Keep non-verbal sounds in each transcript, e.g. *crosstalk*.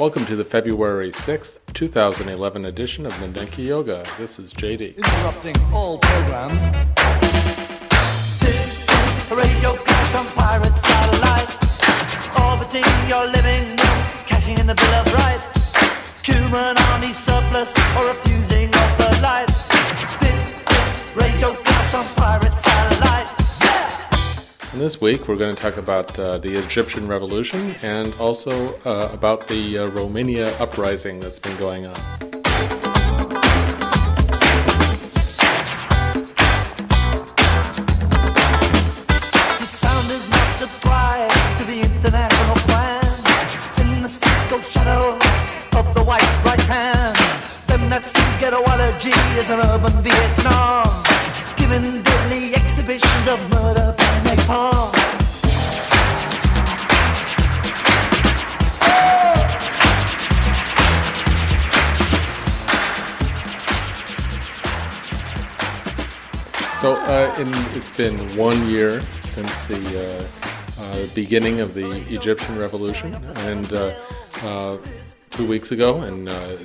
Welcome to the February 6th, 2011 edition of Mindenki Joga. This is JD. interrupting all programs. This is radio clash on pirate satellite. Orbiting your living room, cashing in the Bill of Rights. Human army surplus or refusing of the lights. This is radio clash on pirate satellite. And this week we're going to talk about uh, the Egyptian Revolution and also uh, about the uh, Romania uprising that's been going on. Is an urban Vietnam, giving deadly exhibitions of murder. So uh, in, it's been one year since the uh, uh, beginning of the Egyptian Revolution, and uh, uh, two weeks ago, on uh,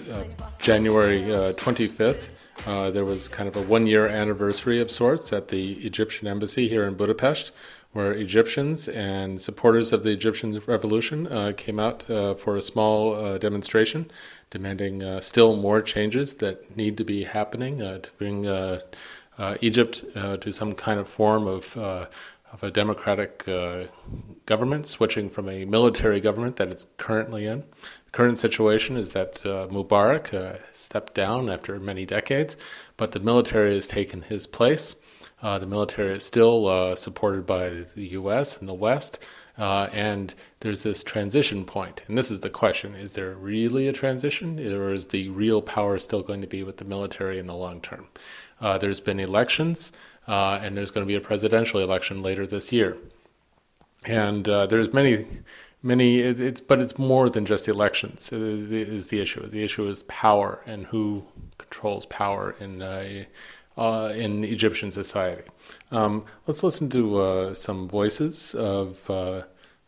January uh, 25th, uh, there was kind of a one-year anniversary of sorts at the Egyptian embassy here in Budapest, where Egyptians and supporters of the Egyptian Revolution uh, came out uh, for a small uh, demonstration, demanding uh, still more changes that need to be happening to bring Egypt to some kind of form of of a democratic government, switching from a military government that it's currently in. Current situation is that uh, Mubarak uh, stepped down after many decades, but the military has taken his place. Uh, the military is still uh, supported by the U.S. and the West, uh, and there's this transition point. And this is the question: Is there really a transition, or is the real power still going to be with the military in the long term? Uh, there's been elections, and there's going to be a presidential election later this year. And there's many, many. It's, but it's more than just elections. Is the issue? The issue is power and who controls power in uh, uh, in Egyptian society. Um, let's listen to uh, some voices of. Uh,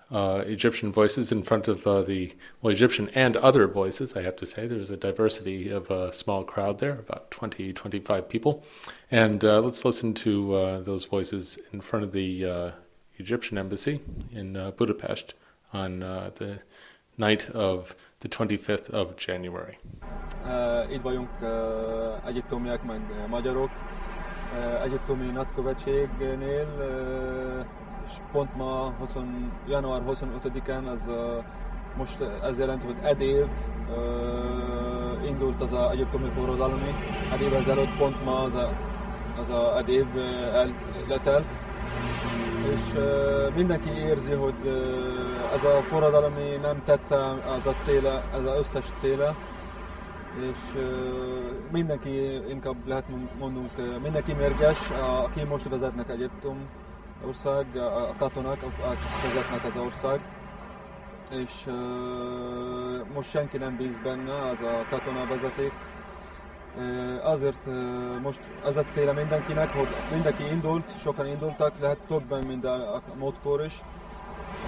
uh, Egyptian voices in front of uh, the well Egyptian and other voices I have to say there's a diversity of a small crowd there about 20 25 people and let's listen to those voices in front of the Egyptian embassy in Budapest on uh, the night of the 25th of January. Uh, itt vagyunk uh, egyiptomiak, meg uh, magyarok, uh, egyiptomi nagykövetségnél, uh, és pont ma 20, január 25-án, az, uh, most ez jelent, hogy egy év uh, indult az a egyiptomi forradalmi, egy év ezelőtt pont ma az a, az a egy uh, el, letelt, és mindenki érzi, hogy ez a forradalmi nem tette az a céle, ez az összes céle, és mindenki, inkább lehet mondunk, mindenki mérges, aki most vezetnek Egyiptom ország, a katonák, akik vezetnek az ország, és most senki nem bíz benne, az a katona vezeték. Uh, azért uh, most ez a célja mindenkinek, hogy mindenki indult, sokan indultak, lehet többen, mint a, a múltkor is.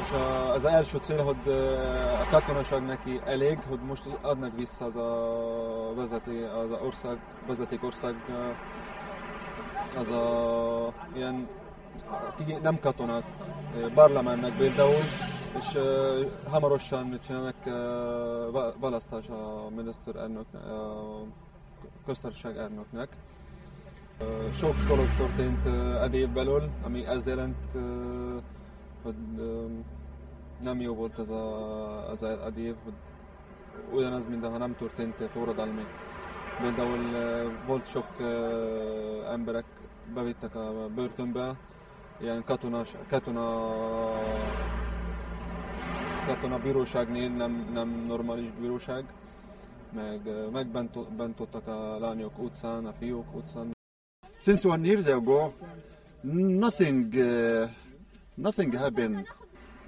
És az első cél, hogy uh, a katonaság neki elég, hogy most adnak vissza az a vezeti, az a ország, vezeték ország, uh, az a ilyen, nem katonák, uh, parlamentnek például, és uh, hamarosan csinálnak uh, választás a miniszterelnök, a köztársaság elnöknek. Sok dolog történt egy év belül, ami ez jelent, hogy nem jó volt ez az a, a év, hogy ugyanaz, mint ha nem történt forradalmi. Például volt sok emberek bevittek a börtönbe, ilyen katonas, katona, katona bíróságnél, nem, nem normális bíróság, Since one years ago, nothing, uh, nothing happened,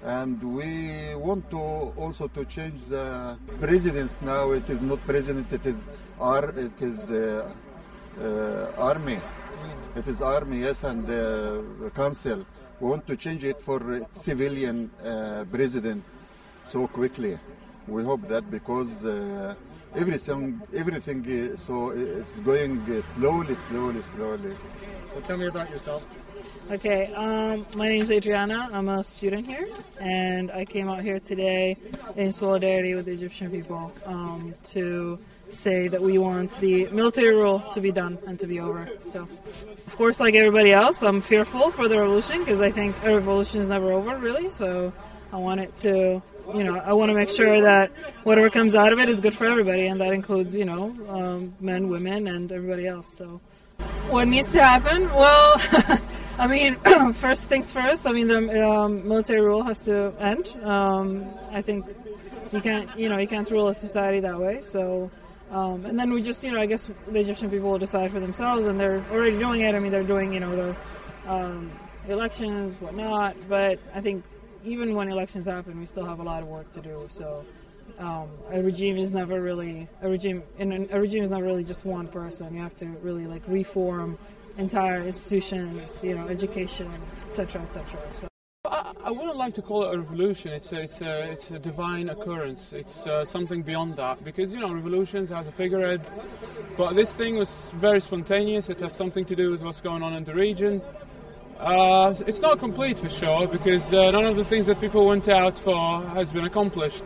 and we want to also to change the presidents now. It is not president; it is ar, it is uh, uh, army. It is army, yes, and uh, council. We want to change it for civilian uh, president so quickly. We hope that because uh, everything, everything, uh, so it's going uh, slowly, slowly, slowly. So tell me about yourself. Okay, um, my name is Adriana. I'm a student here, and I came out here today in solidarity with the Egyptian people um, to say that we want the military rule to be done and to be over. So, of course, like everybody else, I'm fearful for the revolution because I think a revolution is never over, really. So, I want it to, you know, I want to make sure that whatever comes out of it is good for everybody, and that includes, you know, um, men, women, and everybody else. So, what needs to happen? Well, *laughs* I mean, *clears throat* first things first. I mean, the um, military rule has to end. Um, I think you can't, you know, you can't rule a society that way. So, um, and then we just, you know, I guess the Egyptian people will decide for themselves, and they're already doing it. I mean, they're doing, you know, the um, elections, whatnot. But I think even when elections happen, we still have a lot of work to do. So. Um, a regime is never really a regime. In a regime is not really just one person. You have to really like reform entire institutions, you know, education, etc., etc. So. I, I wouldn't like to call it a revolution. It's a, it's a, it's a divine occurrence. It's uh, something beyond that because you know revolutions has a figurehead, but this thing was very spontaneous. It has something to do with what's going on in the region. Uh, it's not complete for sure because uh, none of the things that people went out for has been accomplished.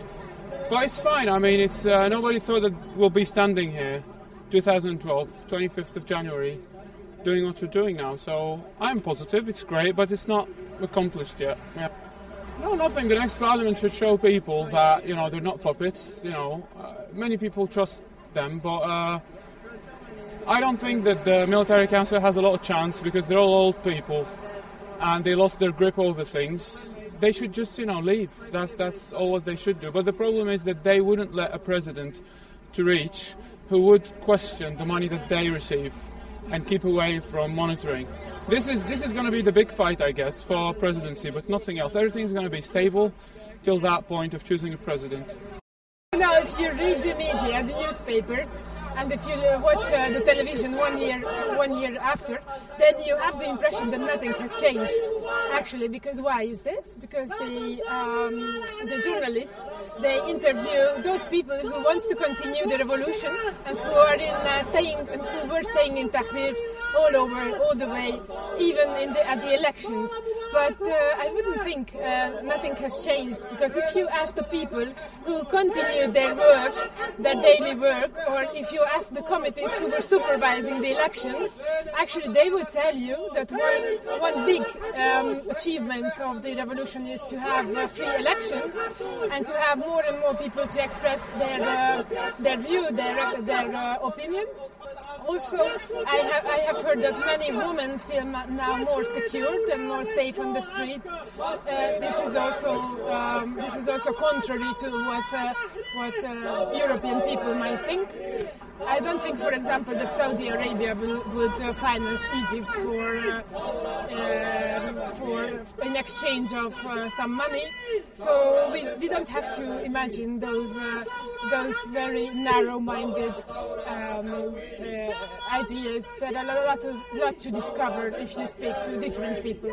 But it's fine. I mean, it's uh, nobody thought that we'll be standing here, 2012, 25th of January, doing what we're doing now. So I'm positive. It's great, but it's not accomplished yet. Yeah. No, nothing. The next parliament should show people that you know they're not puppets. You know, uh, many people trust them, but uh, I don't think that the military council has a lot of chance because they're all old people and they lost their grip over things. They should just you know leave. That's that's all what they should do. But the problem is that they wouldn't let a president to reach who would question the money that they receive and keep away from monitoring. This is this is going to be the big fight, I guess, for presidency, but nothing else. Everything's going to be stable till that point of choosing a president. Now, if you read the media, the newspapers, and if you uh, watch uh, the television one year one year after, then you have the impression that nothing has changed. Actually, because why is this? Because the um, the journalists they interview those people who wants to continue the revolution and who are in uh, staying and who were staying in Tahrir all over all the way, even in the, at the elections. But uh, I wouldn't think uh, nothing has changed because if you ask the people who continue their work, their daily work, or if you ask the committees who were supervising the elections, actually they would tell you that one, one big um, achievement of the revolution is to have uh, free elections and to have more and more people to express their uh, their view, their their uh, opinion. Also, I have, I have heard that many women feel now more secured and more safe on the streets. Uh, this is also um, this is also contrary to what uh, what uh, European people might think. I don't think, for example, that Saudi Arabia will, would uh, finance Egypt for uh, uh, for in exchange of uh, some money. So we, we don't have to imagine those uh, those very narrow-minded um, uh, ideas There are a lot, of, lot to discover if you speak to different people.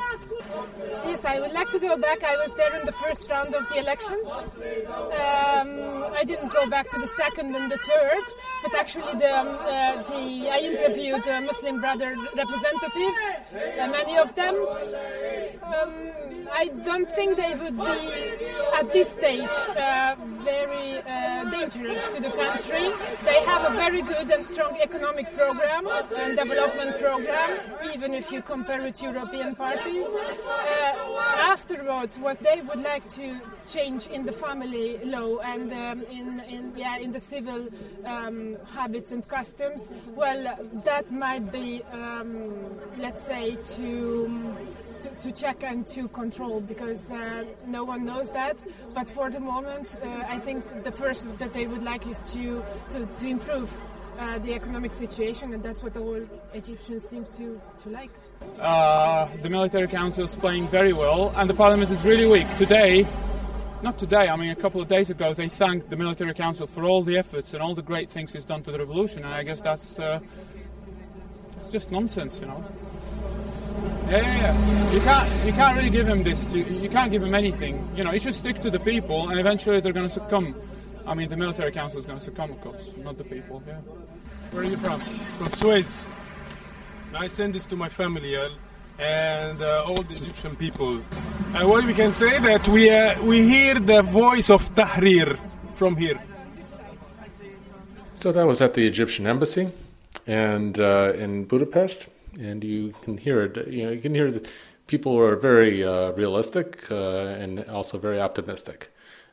Yes, I would like to go back. I was there in the first round of the elections. Um, I didn't go back to the second and the third, but actually the, um, uh, the I interviewed uh, Muslim Brother representatives, uh, many of them. Um, I don't think they would be at this stage uh, very uh, dangerous to the country. They have a very good and strong economic program and development program, even if you compare with European parties. Uh, afterwards, what they would like to change in the family law and um, in, in, yeah, in the civil um, habits and customs, well, that might be, um, let's say, to to, to, check and to control because uh, no one knows that. But for the moment, uh, I think the first that they would like is to, to, to improve uh, the economic situation, and that's what all Egyptians seem to, to like. Uh, the military council is playing very well, and the parliament is really weak. Today, not today, I mean a couple of days ago, they thanked the military council for all the efforts and all the great things he's done to the revolution, and I guess that's uh, it's just nonsense, you know. Yeah, yeah, yeah. You can't, you can't really give him this. You, can't give him anything. You know, he should stick to the people, and eventually they're going to succumb. I mean, the military council is going to succumb, of course, not the people. Yeah. Where are you from? From Suez. I send this to my family uh, and uh, the Egyptian people. And what we can say that we uh, we hear the voice of Tahrir from here. So that was at the Egyptian embassy, and uh, in Budapest and you can hear it. You know, you can hear the people are very uh, realistic uh, and also very optimistic.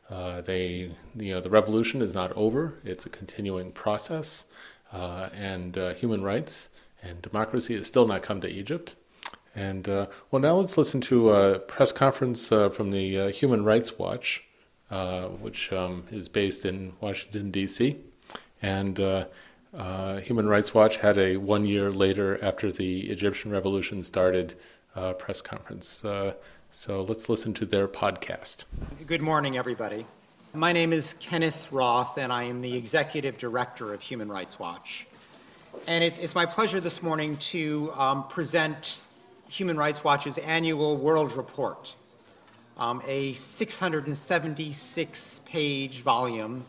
Uh, they, you know, the revolution is not over; it's a continuing process, and human rights and democracy has still not come to Egypt. And uh, well, now let's listen to a press conference from the Human Rights Watch, which um, is based in Washington D.C. and uh, Human Rights Watch had a one year later, after the Egyptian revolution started, uh, press conference. Uh, so let's listen to their podcast. Good morning, everybody. My name is Kenneth Roth, and I am the executive director of Human Rights Watch. And it's, it's my pleasure this morning to um, present Human Rights Watch's annual World Report, um, a 676 page volume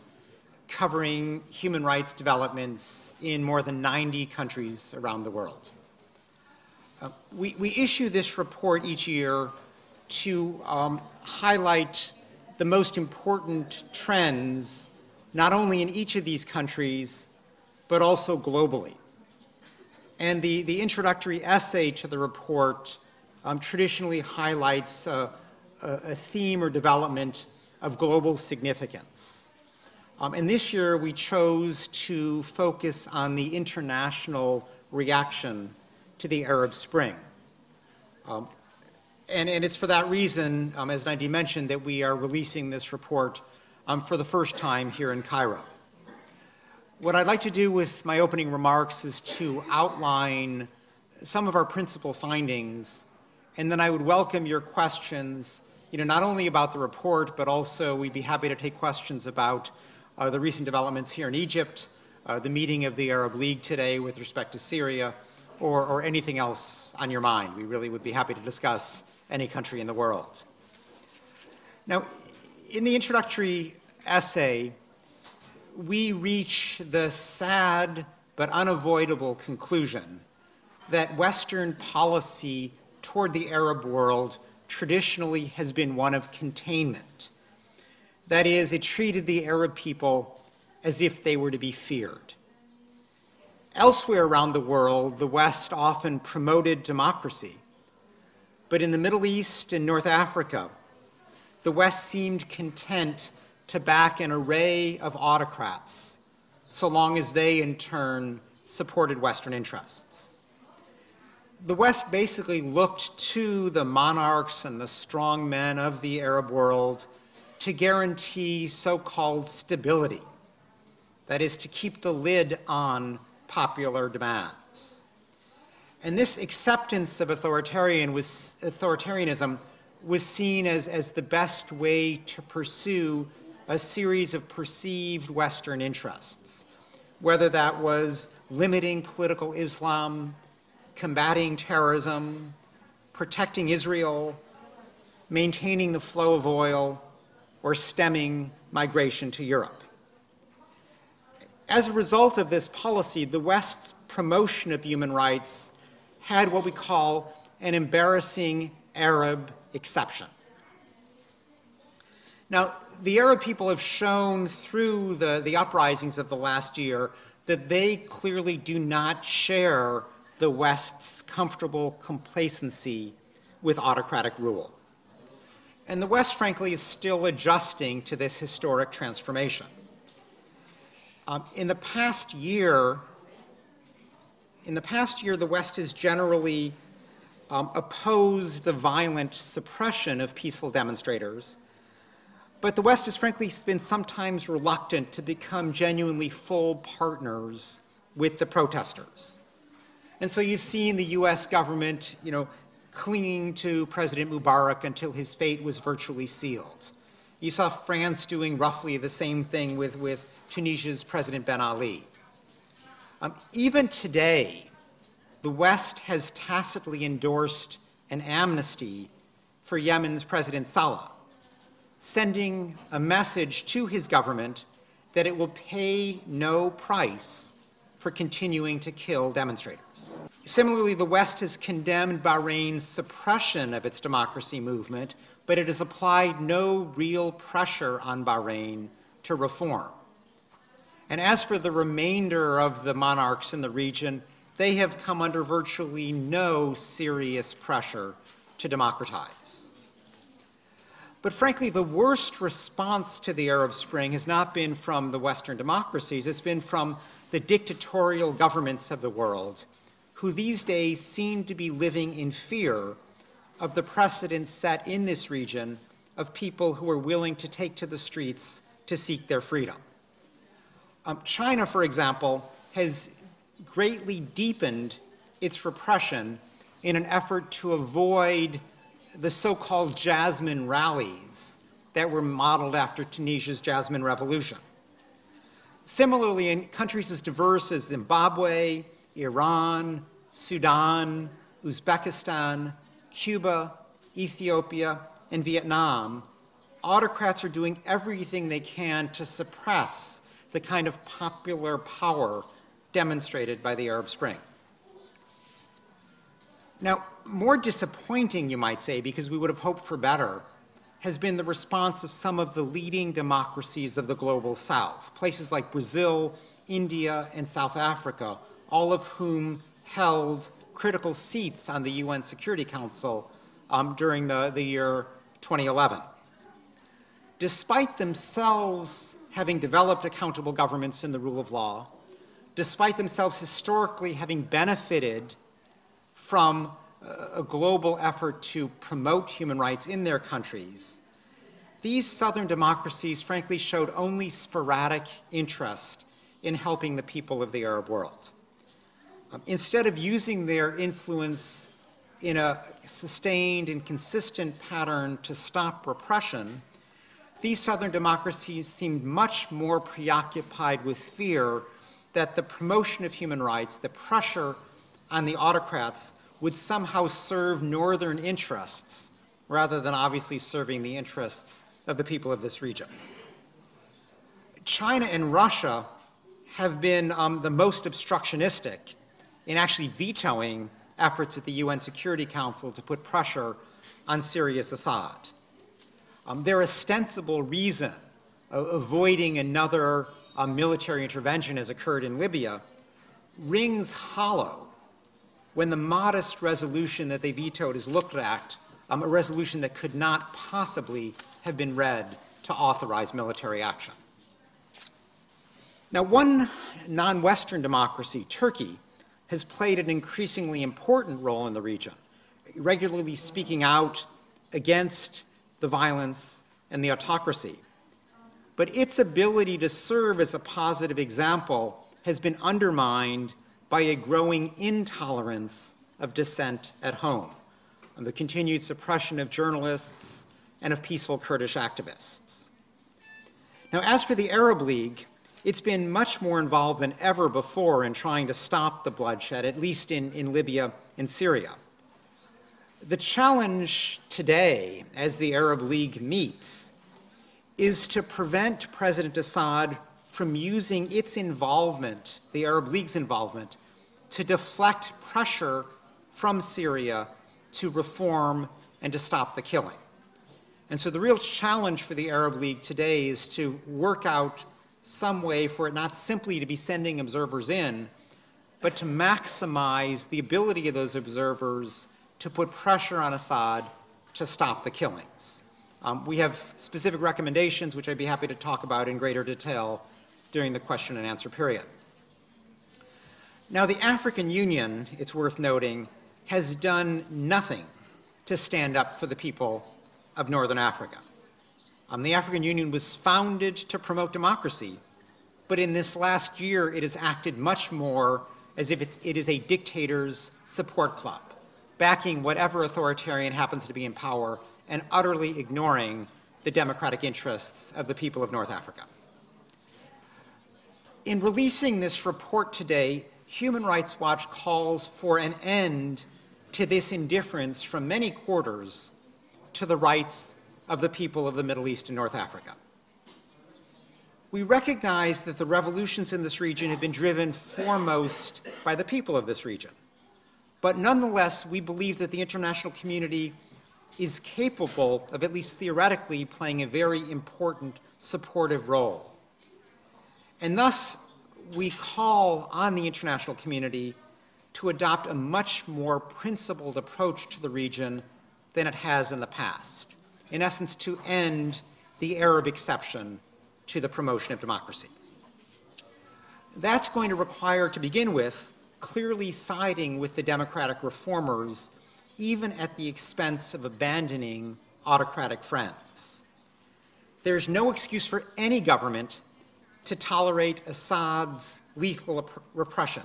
covering human rights developments in more than 90 countries around the world. Uh, we, we, issue this report each year to um, highlight the most important trends, not only in each of these countries, but also globally. And the, the introductory essay to the report um, traditionally highlights a, theme or development of global significance. Um, and this year we chose to focus on the international reaction to the Arab Spring. Um, and, and, it's for that reason, um, as Nadia mentioned, that we are releasing this report um, for the first time here in Cairo. What I'd like to do with my opening remarks is to outline some of our principal findings, and then I would welcome your questions, you know, not only about the report, but also we'd be happy to take questions about uh, the recent developments here in Egypt, uh, the meeting of the Arab League today with respect to Syria, or, or anything else on your mind. We really would be happy to discuss any country in the world. Now, in the introductory essay, we reach the sad but unavoidable conclusion that Western policy toward the Arab world traditionally has been one of containment that is, it treated the Arab people as if they were to be feared. Elsewhere around the world, the West often promoted democracy. But in the Middle East and North Africa, the West seemed content to back an array of autocrats, so long as they, in turn, supported Western interests. The West basically looked to the monarchs and the strong men of the Arab world to guarantee so called stability, that is, to keep the lid on popular demands. And this acceptance of authoritarian was, authoritarianism was seen as, as the best way to pursue a series of perceived Western interests, whether that was limiting political Islam, combating terrorism, protecting Israel, maintaining the flow of oil, or stemming migration to Europe. As a result of this policy, the West's promotion of human rights had what we call an embarrassing Arab exception. Now, the Arab people have shown through the, the uprisings of the last year that they clearly do not share the West's comfortable complacency with autocratic rule. And the West, frankly, is still adjusting to this historic transformation. Um, in the past year, in the past year, the West has generally um, opposed the violent suppression of peaceful demonstrators. But the West has frankly been sometimes reluctant to become genuinely full partners with the protesters. And so you've seen the US government, you know, clinging to President Mubarak until his fate was virtually sealed. You saw France doing roughly the same thing with, with Tunisia's President Ben Ali. Um, even today, the West has tacitly endorsed an amnesty for Yemen's President Saleh, sending a message to his government that it will pay no price for continuing to kill demonstrators. Similarly, the West has condemned Bahrain's suppression of its democracy movement, but it has applied no real pressure on Bahrain to reform. And as for the remainder of the monarchs in the region, they have come under virtually no serious pressure to democratize. But frankly, the worst response to the Arab Spring has not been from the Western democracies, it's been from the dictatorial governments of the world, who these days seem to be living in fear of the precedents set in this region of people who are willing to take to the streets to seek their freedom. Um, China, for example, has greatly deepened its repression in an effort to avoid the so called Jasmine rallies that were modeled after Tunisia's Jasmine Revolution. Similarly, in countries as diverse as Zimbabwe, Iran, Sudan, Uzbekistan, Cuba, Ethiopia, and Vietnam, autocrats are doing everything they can to suppress the kind of popular power demonstrated by the Arab Spring. Now, more disappointing, you might say, because we would have hoped for better, has been the response of some of the leading democracies of the global south, places like Brazil, India, and South Africa, all of whom held critical seats on the UN Security Council um, during the, the year 2011. Despite themselves having developed accountable governments and the rule of law, despite themselves historically having benefited from a global effort to promote human rights in their countries, these southern democracies frankly showed only sporadic interest in helping the people of the Arab world. Um, instead of using their influence in a sustained and consistent pattern to stop repression, these southern democracies seemed much more preoccupied with fear that the promotion of human rights, the pressure on the autocrats, would somehow serve northern interests rather than obviously serving the interests of the people of this region. China and Russia have been um, the most obstructionistic in actually vetoing efforts at the UN Security Council to put pressure on Syria's Assad. Um, their ostensible reason avoiding another uh, military intervention as occurred in Libya rings hollow when the modest resolution that they vetoed is looked at, um, a resolution that could not possibly have been read to authorize military action. Now, one non Western democracy, Turkey, has played an increasingly important role in the region, regularly speaking out against the violence and the autocracy. But its ability to serve as a positive example has been undermined by a growing intolerance of dissent at home, and the continued suppression of journalists and of peaceful Kurdish activists. Now, as for the Arab League, it's been much more involved than ever before in trying to stop the bloodshed, at least in, in Libya and Syria. The challenge today, as the Arab League meets, is to prevent President Assad from using its involvement, the Arab League's involvement, to deflect pressure from Syria to reform and to stop the killing. And so the real challenge for the Arab League today is to work out some way for it not simply to be sending observers in, but to maximize the ability of those observers to put pressure on Assad to stop the killings. Um, we have specific recommendations, which I'd be happy to talk about in greater detail during the question and answer period. Now, the African Union, it's worth noting, has done nothing to stand up for the people of Northern Africa. Um, the African Union was founded to promote democracy, but in this last year it has acted much more as if it is a dictator's support club, backing whatever authoritarian happens to be in power and utterly ignoring the democratic interests of the people of North Africa. In releasing this report today, Human Rights Watch calls for an end to this indifference from many quarters to the rights of the people of the Middle East and North Africa. We recognize that the revolutions in this region have been driven foremost by the people of this region. But nonetheless, we believe that the international community is capable of, at least theoretically, playing a very important supportive role. And thus, we call on the international community to adopt a much more principled approach to the region than it has in the past. In essence, to end the Arab exception to the promotion of democracy. That's going to require, to begin with, clearly siding with the democratic reformers, even at the expense of abandoning autocratic friends. There's no excuse for any government to tolerate Assad's lethal repression,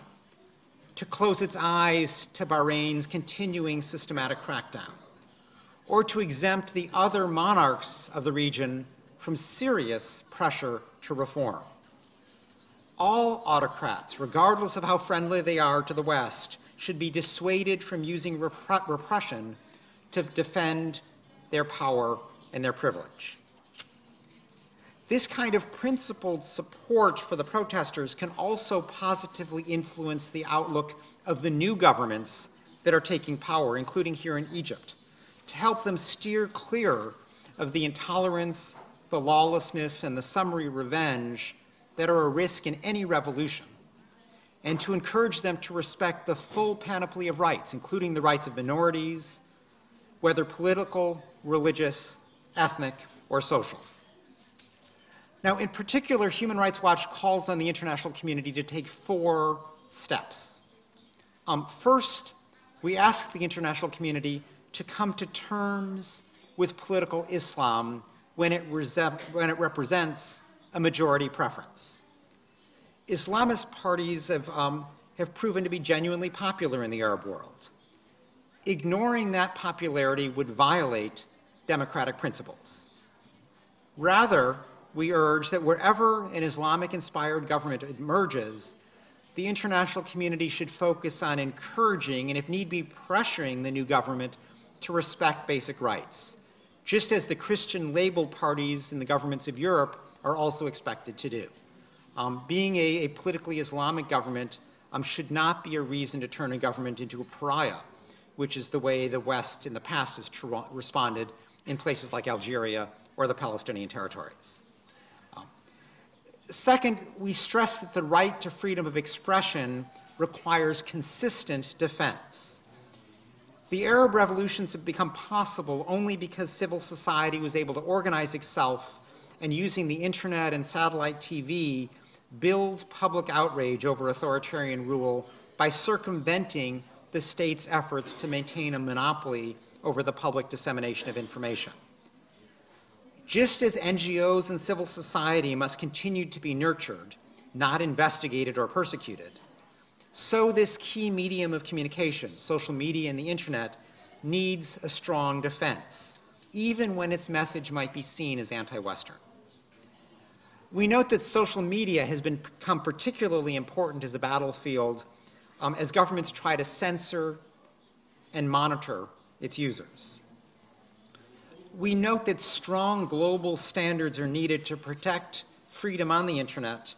to close its eyes to Bahrain's continuing systematic crackdown, or to exempt the other monarchs of the region from serious pressure to reform. All autocrats, regardless of how friendly they are to the West, should be dissuaded from using rep- repression to defend their power and their privilege. This kind of principled support for the protesters can also positively influence the outlook of the new governments that are taking power, including here in Egypt, to help them steer clear of the intolerance, the lawlessness, and the summary revenge that are a risk in any revolution, and to encourage them to respect the full panoply of rights, including the rights of minorities, whether political, religious, ethnic, or social. Now, in particular, Human Rights Watch calls on the international community to take four steps. Um, first, we ask the international community to come to terms with political Islam when it, when it represents a majority preference. Islamist parties have, um, have proven to be genuinely popular in the Arab world. Ignoring that popularity would violate democratic principles. Rather, we urge that wherever an Islamic inspired government emerges, the international community should focus on encouraging and, if need be, pressuring the new government to respect basic rights, just as the Christian labeled parties in the governments of Europe are also expected to do. Um, being a, a, politically Islamic government um, should not be a reason to turn a government into a pariah, which is the way the West in the past has responded in places like Algeria or the Palestinian territories. Second, we stress that the right to freedom of expression requires consistent defense. The Arab revolutions have become possible only because civil society was able to organize itself and, using the internet and satellite TV, build public outrage over authoritarian rule by circumventing the state's efforts to maintain a monopoly over the public dissemination of information. Just as NGOs and civil society must continue to be nurtured, not investigated or persecuted, so this key medium of communication, social media and the internet, needs a strong defense, even when its message might be seen as anti Western. We note that social media has become particularly important as a battlefield um, as governments try to censor and monitor its users we note that strong global standards are needed to protect freedom on the internet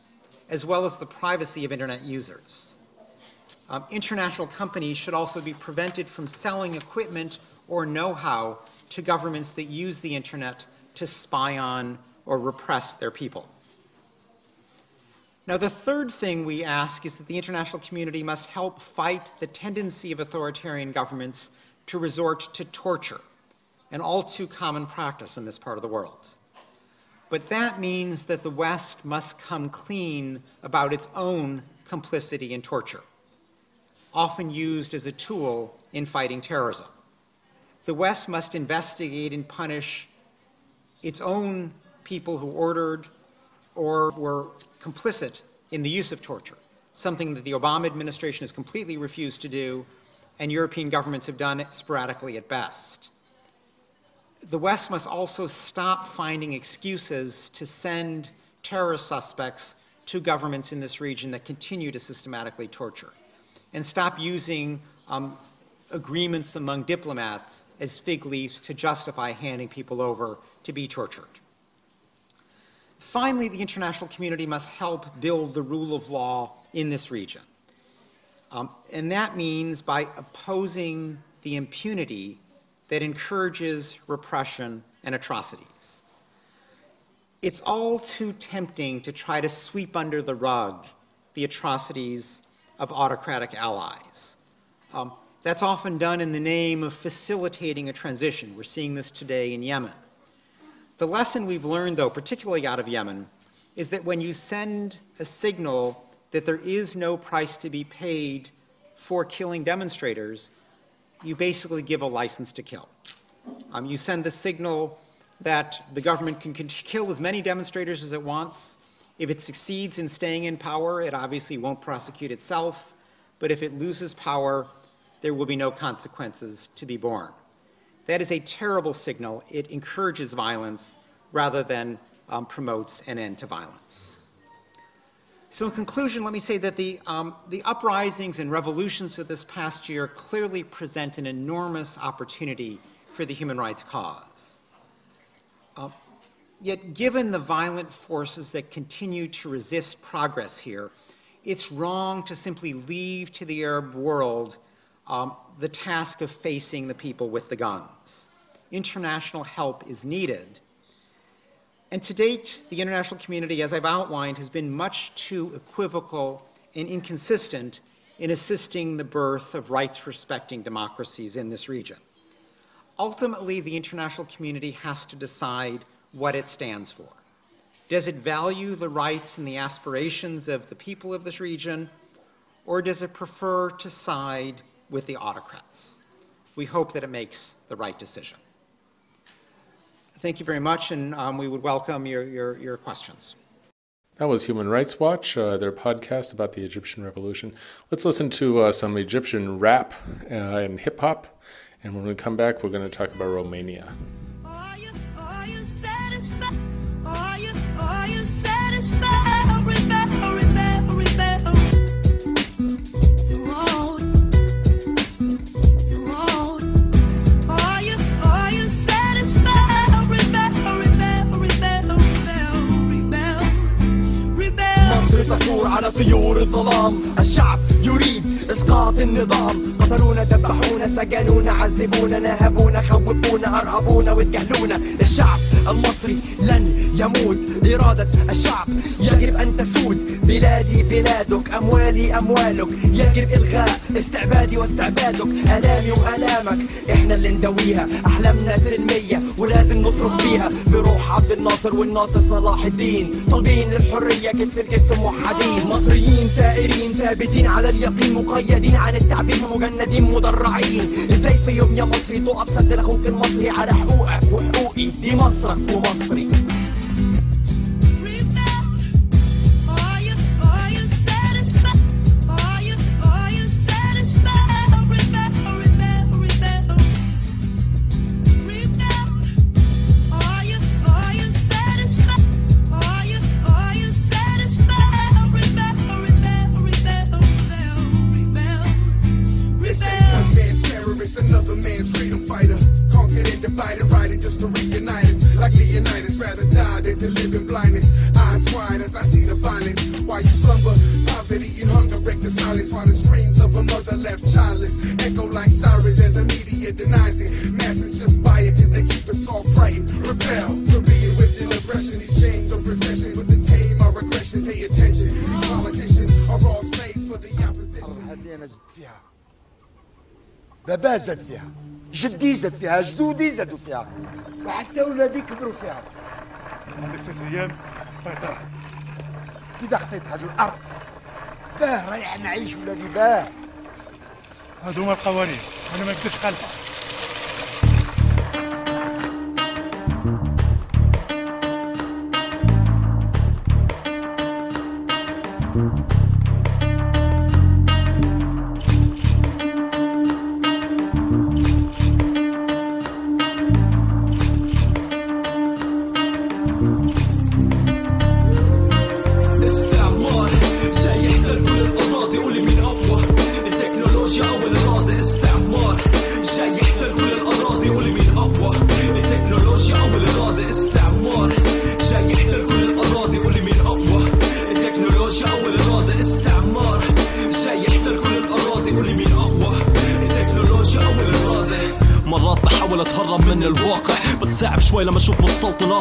as well as the privacy of internet users. Um, international companies should also be prevented from selling equipment or know how to governments that use the internet to spy on or repress their people. Now, the third thing we ask is that the international community must help fight the tendency of authoritarian governments to resort to torture, an all too common practice in this part of the world. But that means that the West must come clean about its own complicity in torture, often used as a tool in fighting terrorism. The West must investigate and punish its own people who ordered or were complicit in the use of torture, something that the Obama administration has completely refused to do, and European governments have done it sporadically at best. The West must also stop finding excuses to send terrorist suspects to governments in this region that continue to systematically torture, and stop using um, agreements among diplomats as fig leaves to justify handing people over to be tortured. Finally, the international community must help build the rule of law in this region. Um, and that means by opposing the impunity that encourages repression and atrocities. It's all too tempting to try to sweep under the rug the atrocities of autocratic allies. Um, that's often done in the name of facilitating a transition. We're seeing this today in Yemen. The lesson we've learned, though, particularly out of Yemen, is that when you send a signal that there is no price to be paid for killing demonstrators, you basically give a license to kill. Um, you send the signal that the government can, kill as many demonstrators as it wants. If it succeeds in staying in power, it obviously won't prosecute itself. But if it loses power, there will be no consequences to be borne. That is a terrible signal. It encourages violence rather than um, promotes an end to violence. So, in conclusion, let me say that the, um, the uprisings and revolutions of this past year clearly present an enormous opportunity for the human rights cause. Uh, yet, given the violent forces that continue to resist progress here, it's wrong to simply leave to the Arab world um, the task of facing the people with the guns. International help is needed. And to date, the international community, as I've outlined, has been much too equivocal and inconsistent in assisting the birth of rights respecting democracies in this region. Ultimately, the international community has to decide what it stands for. Does it value the rights and the aspirations of the people of this region, or does it prefer to side with the autocrats. We hope that it makes the right decision. Thank you very much, and um, we would welcome your, your, your, questions. That was Human Rights Watch, uh, their podcast about the Egyptian Revolution. Let's listen to uh, some Egyptian rap uh, and hip hop, and when we come back, we're going to talk about Romania. Are you, are you تثور على طيور الظلام. الشعب يريد إسقاط النظام. قتلونا ذبحونا سجنونا عذبونا نهبونا خوفونا أرهبونا واتجاهلونا. الشعب المصري لن يموت إرادة الشعب. يجب أن تسود بلادي بلادك أموالي أموالك. يجب إلغاء استعبادي واستعبادك. ألامي وألامك إحنا اللي ندويها. أحلامنا سلمية ولازم نصرف فيها بروح عبد الناصر والناصر صلاح الدين. طالبين للحرية كتف الكتف موحدين. مصريين ثائرين ثابتين على اليقين. مقيدين عن التعبير مجندين مدرعين. إزاي في يوم يا مصري تقف سد لاخوك المصري على حقوقك. وحقوقي e dimostra como assim. بابا زاد فيها. جدي زاد فيها جدودي زادوا فيها. وحتى ولادي كبروا فيها. هذيك ثلاث أيام. باه إذا خطيت هذه الأرض. باه رايح نعيش ولادي باه هذو هما القوانين أنا ما نقدرش خالفها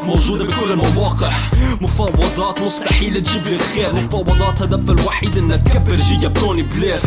موجودة بكل المواقع. مفاوضات مستحيل تجيب لي الخير مفاوضات هدفها الوحيد انها تكبر. جيا بتوني بلير.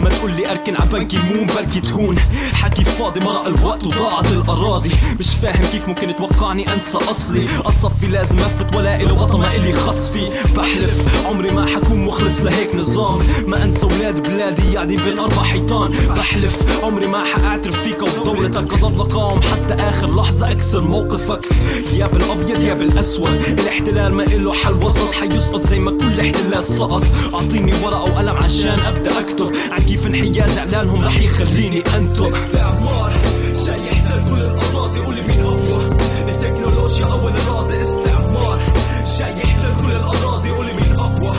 ما تقول لي أركن عبنكي مون بركي تهون. حكي فاضي مرق الوقت وضاعت الأراضي. مش فاهم كيف ممكن توقعني أنسى أصلي. أصفي لازم أثبت ولا إلي وطن ما إلي خص فيه بحلف عمري ما حكون مخلص لهيك نظام. ما أنسى ولاد بلادي قاعدين بين أربع حيطان. بحلف عمري ما حأعترف فيك ودولتك اضل قاوم حتى آخر لحظة أكسر موقفك. يا بالأبيض يا بالأسود. الاحتلال ما إله حل وسط. حيسقط زي ما كل احتلال سقط. أعطيني ورقة وقلم عشان أبدأ اكتب كيف انحياز إعلانهم رح يخليني أنتم استعمار جاي يحتل كل الأراضي قولي مين أقوى. التكنولوجيا أو الإرادة استعمار. جاي يحتل كل الأراضي قولي مين أقوى.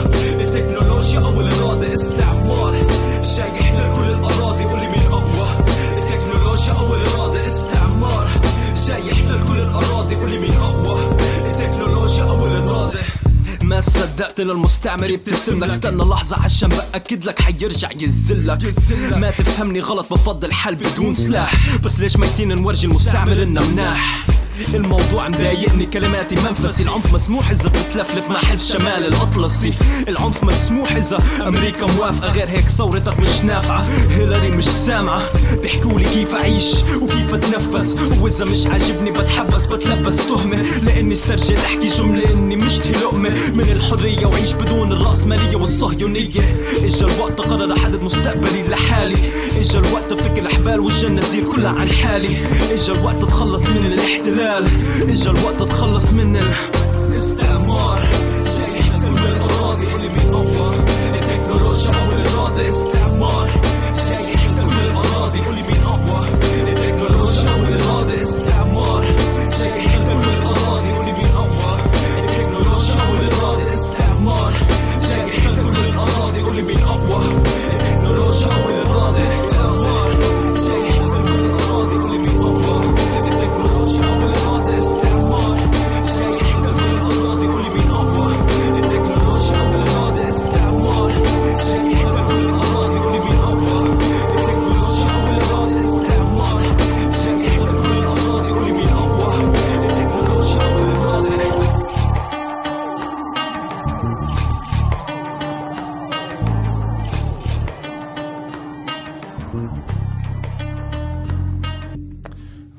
ان المستعمر يبتسم لك. استنى لحظة عشان بأكد لك حيرجع يزلك ما تفهمني غلط بفضل حل بدون سلاح. بس ليش ميتين نورجي المستعمر إنه مناح؟ الموضوع مضايقني؟ كلماتي منفسي. العنف مسموح إذا بتلفلف مع حلف شمال الأطلسي. العنف مسموح إذا أمريكا موافقة. غير هيك ثورتك مش نافعة. هيلاري مش سامعة. بيحكولي كيف أعيش وكيف أتنفس. وإذا مش عاجبني بتحبس بتلبس تهمة. لأني استرجل أحكي جملة إني مشتهي لقمه من الحرية وعيش بدون الراسماليه والصهيونية. إجا الوقت قرر أحدد مستقبلي لحالي. إجا الوقت افك الأحبال والجنازير كلها عن حالي. إجا الوقت اتخلص من الاحتلال. إجا الوقت اتخلص من الاستعمار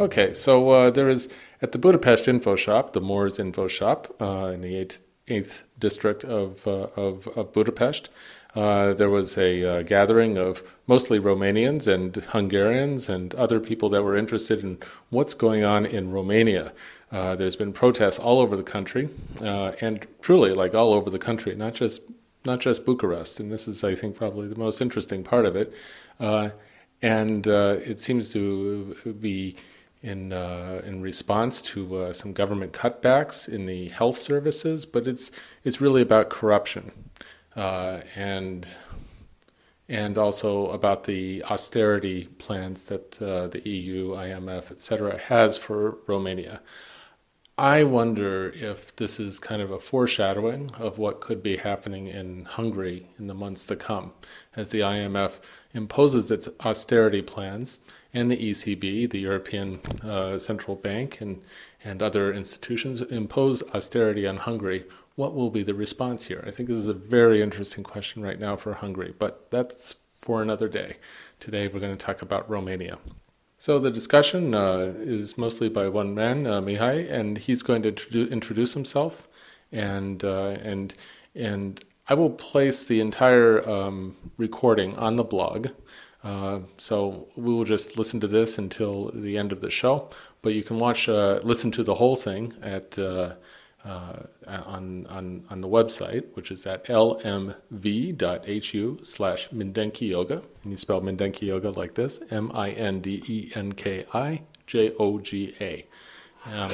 Okay, so uh, there is at the Budapest Info Shop, the Moors Info Shop, uh, in the eighth, eighth district of, uh, of, of Budapest. Uh, there was a uh, gathering of mostly Romanians and Hungarians and other people that were interested in what's going on in Romania. There's been protests all over the country, and truly, like all over the country, not just not just Bucharest. And this is, I think, probably the most interesting part of it. Uh, and uh, it seems to be in uh, in response to uh, some government cutbacks in the health services, but it's it's really about corruption uh, and and also about the austerity plans that uh, the EU, IMF, etc., has for Romania. I wonder if this is kind of a foreshadowing of what could be happening in Hungary in the months to come as the IMF imposes its austerity plans and the ECB, the European uh, Central Bank, and, and other institutions impose austerity on Hungary. What will be the response here? I think this is a very interesting question right now for Hungary, but that's for another day. Today we're going to talk about Romania. So the discussion uh, is mostly by one man, uh, Mihai, and he's going to introduce himself, and uh, and and I will place the entire um, recording on the blog. Uh, so we will just listen to this until the end of the show, but you can watch, uh, listen to the whole thing at uh, uh, on, on, on the website, which is at lmv.hu slash Mindenki Joga. And you spell Mindenki Joga like this M I N D E N K I J O G A. Um,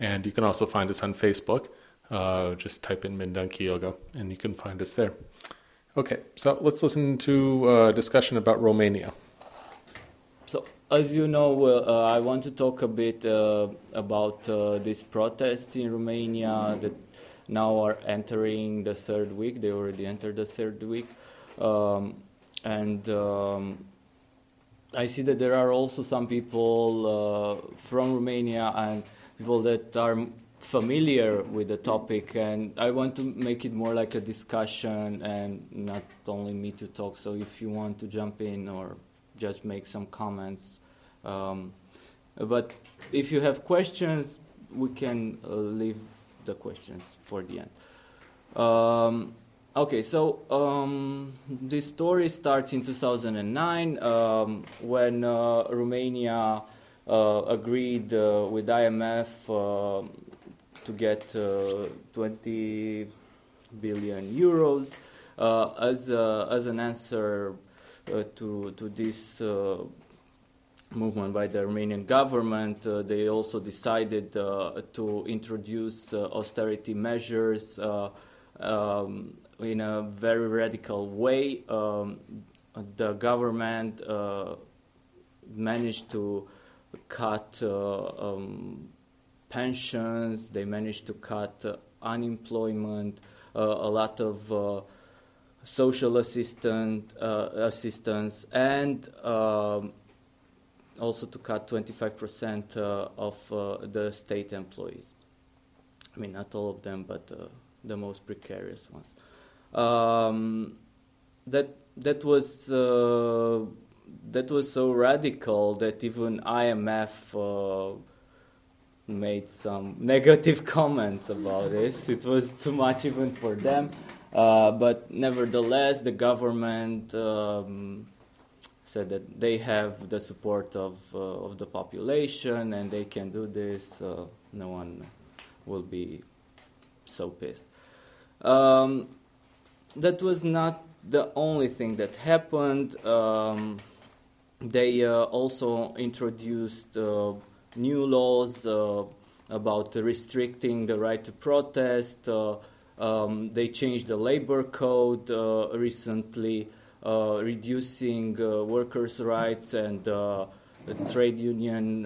and you can also find us on Facebook. Uh, just type in Mindenki Joga and you can find us there. Okay, so let's listen to a discussion about Romania. So, as you know, uh, uh, I want to talk a bit uh, about uh, these protests in Romania that now are entering the third week. They already entered the third week. Um, and um, I see that there are also some people uh, from Romania and people that are familiar with the topic and I want to make it more like a discussion and not only me to talk. So if you want to jump in or just make some comments um, but if you have questions we can uh, leave the questions for the end. Um, okay so um, this story starts in 2009 um, when uh, Romania uh, agreed uh, with IMF uh, to get uh, 20 billion euros uh, as a, as an answer uh, to to this movement by the Romanian government. they also decided to introduce austerity measures um, in a very radical way. Um, the government managed to cut uh, um, pensions, they managed to cut uh, unemployment, uh, a lot of uh, social assistant, assistance, and um, also to cut 25% of the state employees. I mean, not all of them, but the most precarious ones. Um, that that was uh, that was so radical that even IMF uh, made some *laughs* negative comments about this. It was too much even for them. Uh, but nevertheless, the government um, said that they have the support of, uh, of the population and they can do this. Uh, no one will be so pissed. Um, that was not the only thing that happened. Um, they uh, also introduced uh, new laws uh, about restricting the right to protest. Uh, um, they changed the labor code uh, recently, reducing workers' rights and the trade union,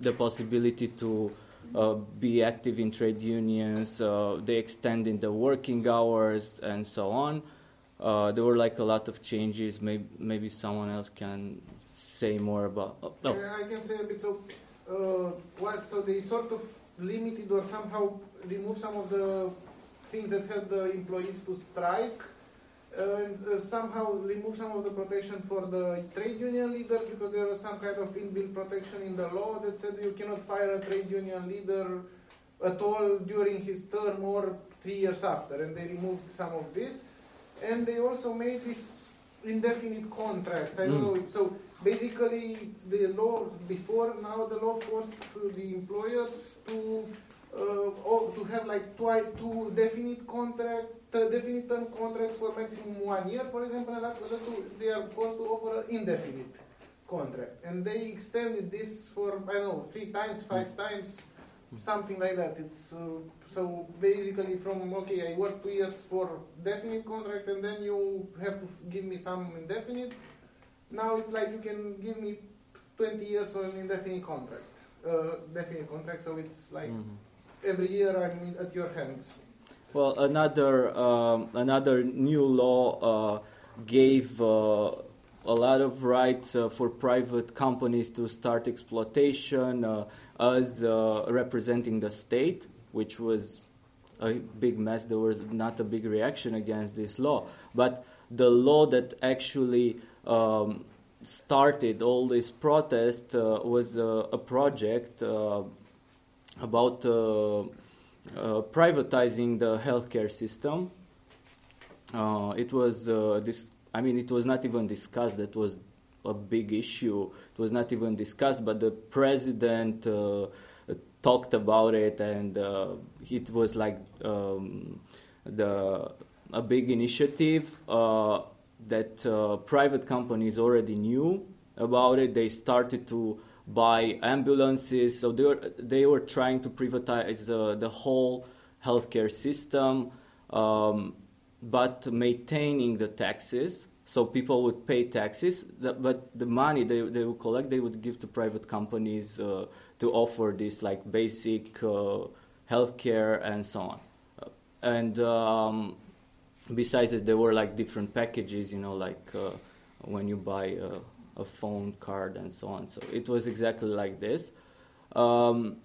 the possibility to uh, be active in trade unions, uh, they extended the working hours, and so on. Uh, there were like a lot of changes. Maybe, maybe someone else can say more about. Oh, no. I can say a bit. So what, so they sort of limited or somehow removed some of the things that help the employees to strike uh, and uh, somehow remove some of the protection for the trade union leaders because there was some kind of inbuilt protection in the law that said you cannot fire a trade union leader at all during his term or three years after and they removed some of this and they also made this indefinite contracts I don't mm. know so basically the law before now the law forced the employers to uh, to have like two, two definite contract uh, definite term contracts for maximum one year for example and after that they are forced to offer an indefinite contract and they extended this for I don't know three times five mm. times something like that it's uh, so basically from okay I work two years for definite contract and then you have to give me some indefinite now it's like you can give me 20 years on an indefinite contract, uh, definite contract. So it's like mm-hmm. every year I'm at your hands. Well, another um, another new law uh, gave uh, a lot of rights uh, for private companies to start exploitation uh, as uh, representing the state, which was a big mess. There was not a big reaction against this law, but the law that actually um, started all this protest uh, was uh, a project uh, about uh, uh, privatizing the healthcare system. Uh, it was this. I mean, it was not even discussed. That was a big issue. It was not even discussed, but the president talked about it, and it was like um, the a big initiative that uh, private companies already knew about it. They started to buy ambulances, so they were they were trying to privatize uh, the whole healthcare system, um, but maintaining the taxes. So people would pay taxes, but the money they, they would collect, they would give to private companies uh, to offer this like basic uh, healthcare and so on. And um, besides it, there were like different packages, you know, like uh, when you buy a, a, phone card and so on. So it was exactly like this. Um,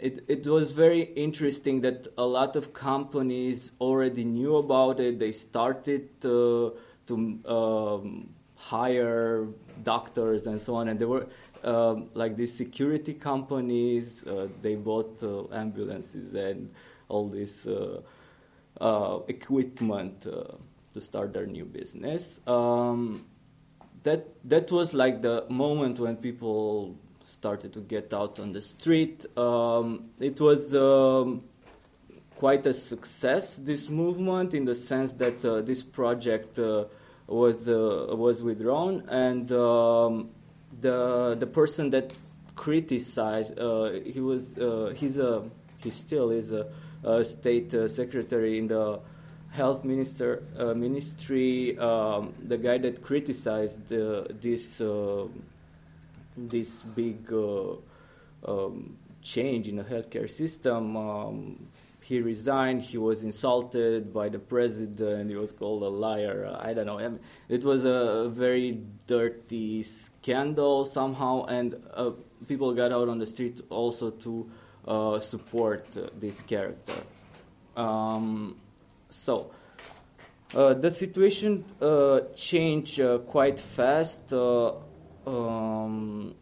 it, it was very interesting that a lot of companies already knew about it. They started uh, to um, hire doctors and so on, and there were um, like these security companies. Uh, they bought uh, ambulances and all this uh, equipment uh, to start their new business. Um, that that was like the moment when people started to get out on the street. Um, it was um, quite a success. This movement, in the sense that uh, this project uh, was uh, was withdrawn, and um, the the person that criticized uh, he was he's a he still is a state uh, secretary in the health minister uh, ministry, um, the guy that criticized this this big um, change in the healthcare system. Um, he resigned. He was insulted by the president. He was called a liar. I don't know. I mean, it was a very dirty scandal somehow, and uh, people got out on the street also to uh, support uh, this character. Um, so uh, the situation changed quite fast um,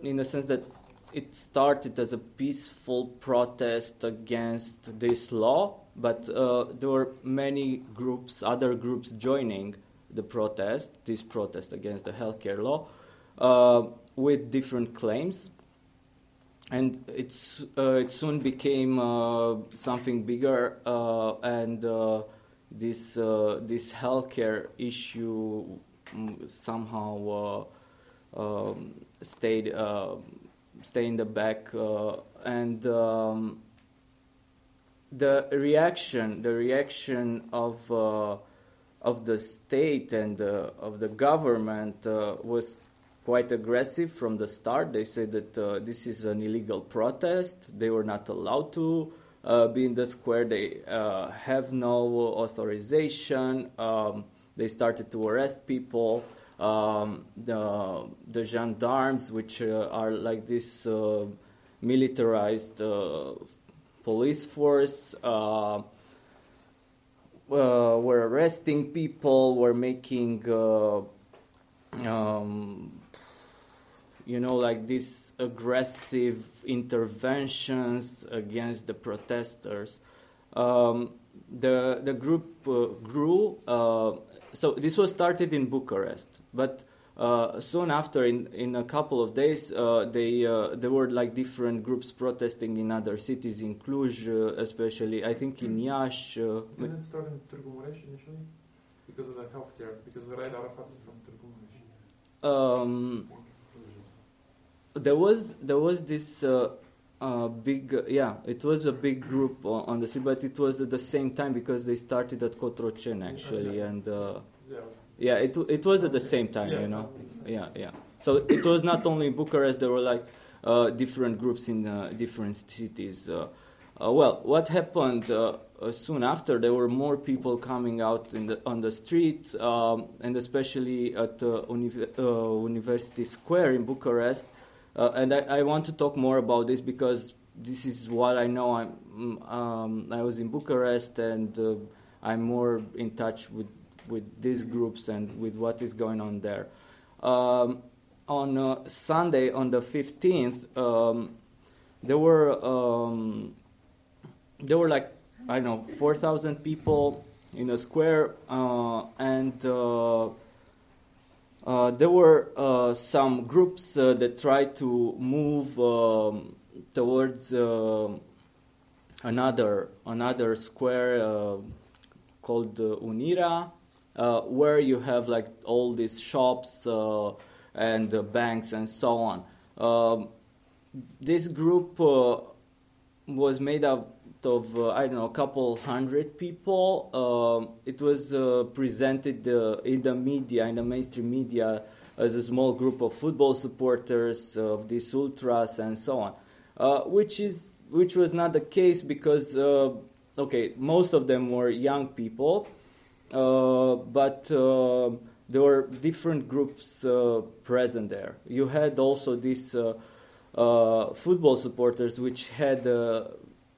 in the sense that it started as a peaceful protest against this law, but uh, there were many groups, other groups joining the protest, this protest against the healthcare law, uh, with different claims and it's uh, it soon became uh, something bigger, uh, and uh, this uh, this healthcare issue mm, somehow uh, um, stayed stay in the back, and um, the reaction the reaction of of the state and of the government was quite aggressive from the start. They said that uh, this is an illegal protest. They were not allowed to uh, be in the square. They uh, have no authorization. Um, they started to arrest people. Um, the, the gendarmes, which uh, are like this uh, militarized uh, police force, were arresting people, were making um, you know, like these aggressive interventions against the protesters. Um, the the group uh, grew. Uh, so this was started in Bucharest, but uh, soon after, in, in a couple of days, uh, they uh, there were like different groups protesting in other cities, in Cluj, uh, especially. I think in Iași. Didn't it start in Târgu Mureș initially because of the healthcare? Because the Raed Arafat is from Târgu Mureș. Um, there was there was this uh, uh, big uh, yeah it was a big group on, on, the sea but it was at the same time because they started at Cotroceni actually and uh, yeah. yeah it it was at the same time you know? Yeah yeah. So it was not only Bucharest there were like uh, different groups in uh, different cities well what happened soon after there were more people coming out the, on the streets um, and especially at University Square in Bucharest uh, and I, I, want to talk more about this because this is what I know. I'm, um, I was in Bucharest and uh, I'm more in touch with with these groups and with what is going on there. Um, on uh, Sunday, on the 15th, um, there were um, there were like I don't know 4,000 people in a square, uh, and uh, there were uh, some groups uh, that tried to move um, towards uh, another another square uh, called uh, Unirii, uh, where you have like all these shops uh, and uh, banks and so on. Um, this group uh, was made up of uh, I don't know a couple hundred people. Um, it was uh, presented uh, in the media, in the mainstream media, as a small group of football supporters of these ultras and so on, uh, which is which was not the case because uh, okay, most of them were young people, uh, but there were different groups present there. You had also these football supporters which had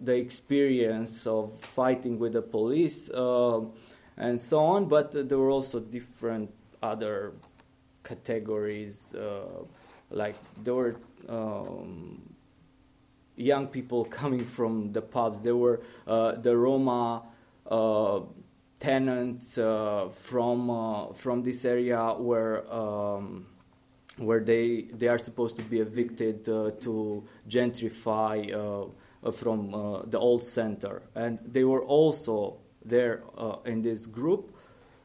the experience of fighting with the police um and so on, but there were also different other categories. Uh, like there were um, young people *laughs* coming from the pubs. There were uh, the Roma uh, tenants uh, from uh, from this area where um, where they they are supposed to be evicted uh, to gentrify uh, uh, from uh, the old center, and they were also there uh, in this group.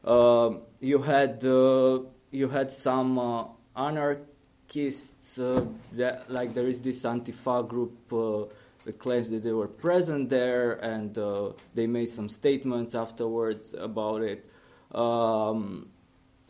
Um you had uh, you had some uh, anarchists uh, that like there is this Antifa group uh, that claims that they were present there and uh, they made some statements afterwards about it. Um,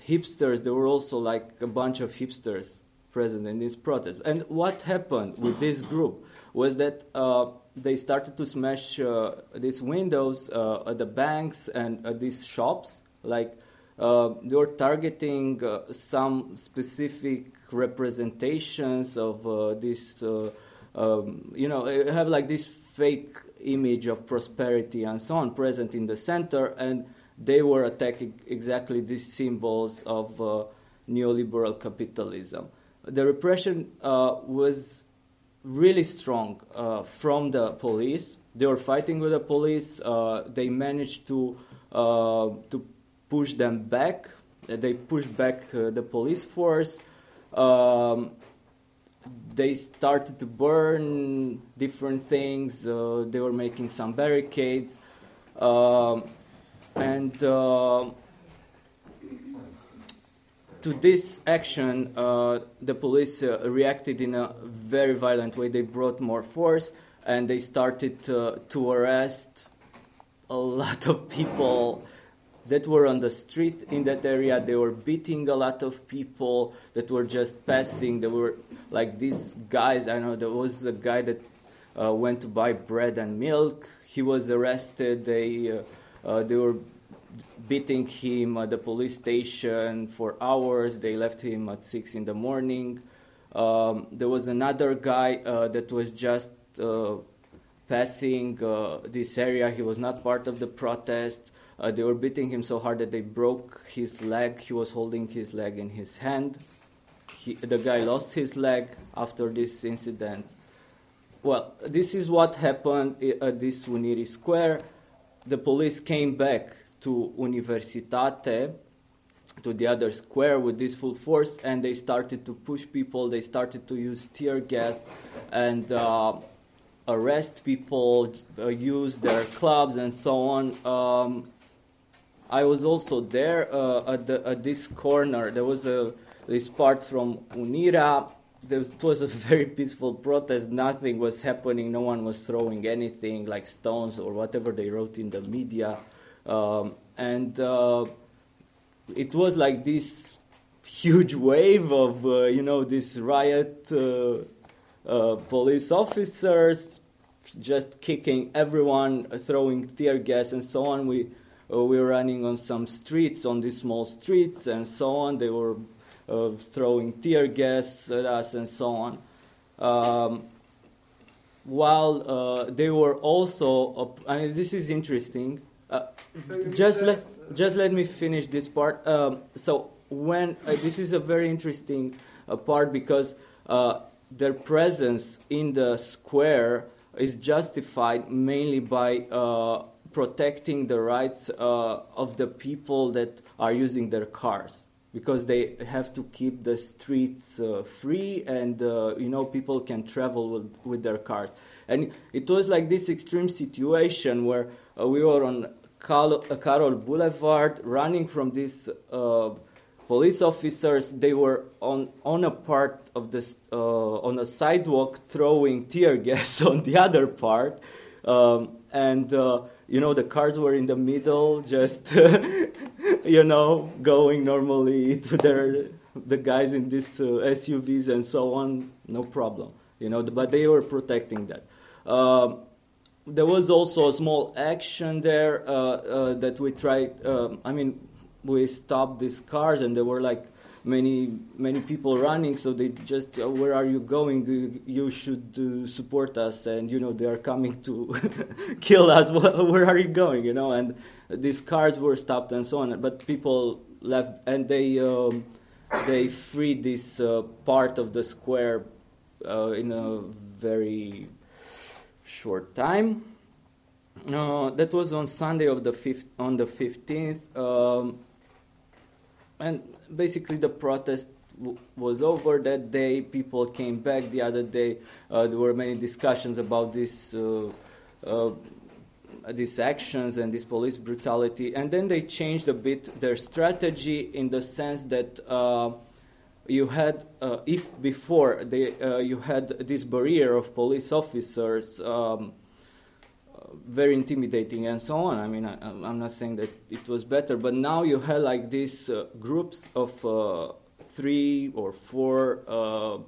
hipsters, there were also like a bunch of hipsters present in this protest. And what happened with this group was that uh, they started to smash uh, these windows uh, at the banks and at these shops. Like uh, they were targeting some specific representations of this, um, you know, have like this fake image of prosperity and so on present in the center, and they were attacking exactly these symbols of uh, neoliberal capitalism. The repression uh, was really strong uh, from the police. They were fighting with the police. Uh, they managed to uh, to push them back. Uh, They pushed back uh, the police force. Um, they started to burn different things. Uh, they were making some barricades, um, and to this action, uh, the police uh, reacted in a very violent way. They brought more force and they started uh, to arrest a lot of people that were on the street in that area. They were beating a lot of people that were just passing. There were like these guys. I know there was a guy that uh, went to buy bread and milk. He was arrested. They uh, they were beating him at the police station for hours. They left him at six in the morning. Um, there was another guy uh, that was just uh, passing uh, this area. He was not part of the protest. Uh, they were beating him so hard that they broke his leg. He was holding his leg in his hand. He, the guy lost his leg after this incident. Well, this is what happened at this Unirii Square. The police came back to Universitate, to the other square with this full force, and they started to push people. They started to use tear gas and uh, arrest people, uh, use their clubs, and so on. Um, I was also there uh, at, the, at this corner. There was a this part from Unirii. There was, it was a *laughs* very peaceful protest. Nothing was happening. No one was throwing anything like stones or whatever they wrote in the media. Um, and uh, it was like this huge wave of uh, you know this riot uh, uh, police officers just kicking everyone, uh, throwing tear gas and so on. We we were running on some streets, on these small streets and so on. They were throwing tear gas at us and so on. Um, while uh, they were also, op- I mean, this is interesting. Uh, So just let uh, just let me finish this part. Um, so when uh, this is a very interesting uh, part because uh, their presence in the square is justified mainly by uh, protecting the rights uh, of the people that are using their cars because they have to keep the streets uh, free and uh, you know people can travel with, with their cars and it was like this extreme situation where uh, we were on Carol, uh, Carol Boulevard running from these uh, police officers they were on on a part of this uh, on a sidewalk throwing tear *laughs* gas on the other part. Um, and you know the cars were in the middle just *laughs* you know going normally to their the guys in these SUVs and so on. No problem you know but they were protecting that. Uh, there was also a small action there uh, uh that we tried um, I mean we stopped these cars and there were like many many people running so they just uh, where are you going? You, you should uh, support us and you know they are coming to *laughs* kill us. *laughs* Where are you going? You know and these cars were stopped and so on but people left and they um, they freed this uh, part of the square uh, in a very short time uh, that was on Sunday of the fifth, on the 15th um, and basically the protest w- was over that day. People came back the other day. Uh, there were many discussions about this. Uh, uh, these actions and this police brutality, and then they changed a bit their strategy in the sense that uh, you had, uh, if before they, uh, you had this barrier of police officers um, very intimidating and so on. I mean, I, am not saying that it was better, but now you had like these uh, groups of uh, three or four uh,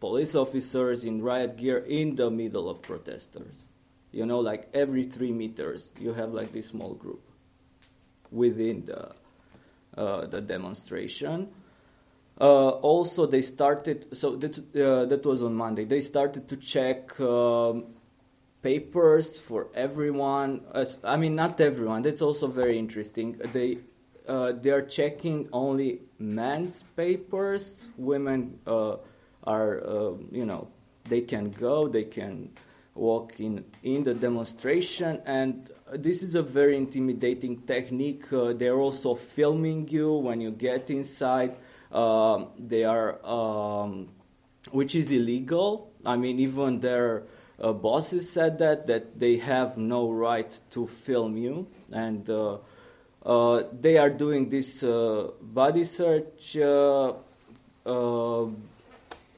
police officers in riot gear in the middle of protesters. You know, like every three meters, you have like this small group within the uh, the demonstration. Uh, also, they started. So that uh, that was on Monday. They started to check. Um, papers for everyone. I mean, not everyone. That's also very interesting. They uh, they are checking only men's papers. Women uh, are, uh, you know, they can go, they can walk in in the demonstration, and this is a very intimidating technique. Uh, they're also filming you when you get inside. Um, they are, um, which is illegal. I mean, even their uh, bosses said that that they have no right to film you, and uh, uh, they are doing this uh, body search uh, uh,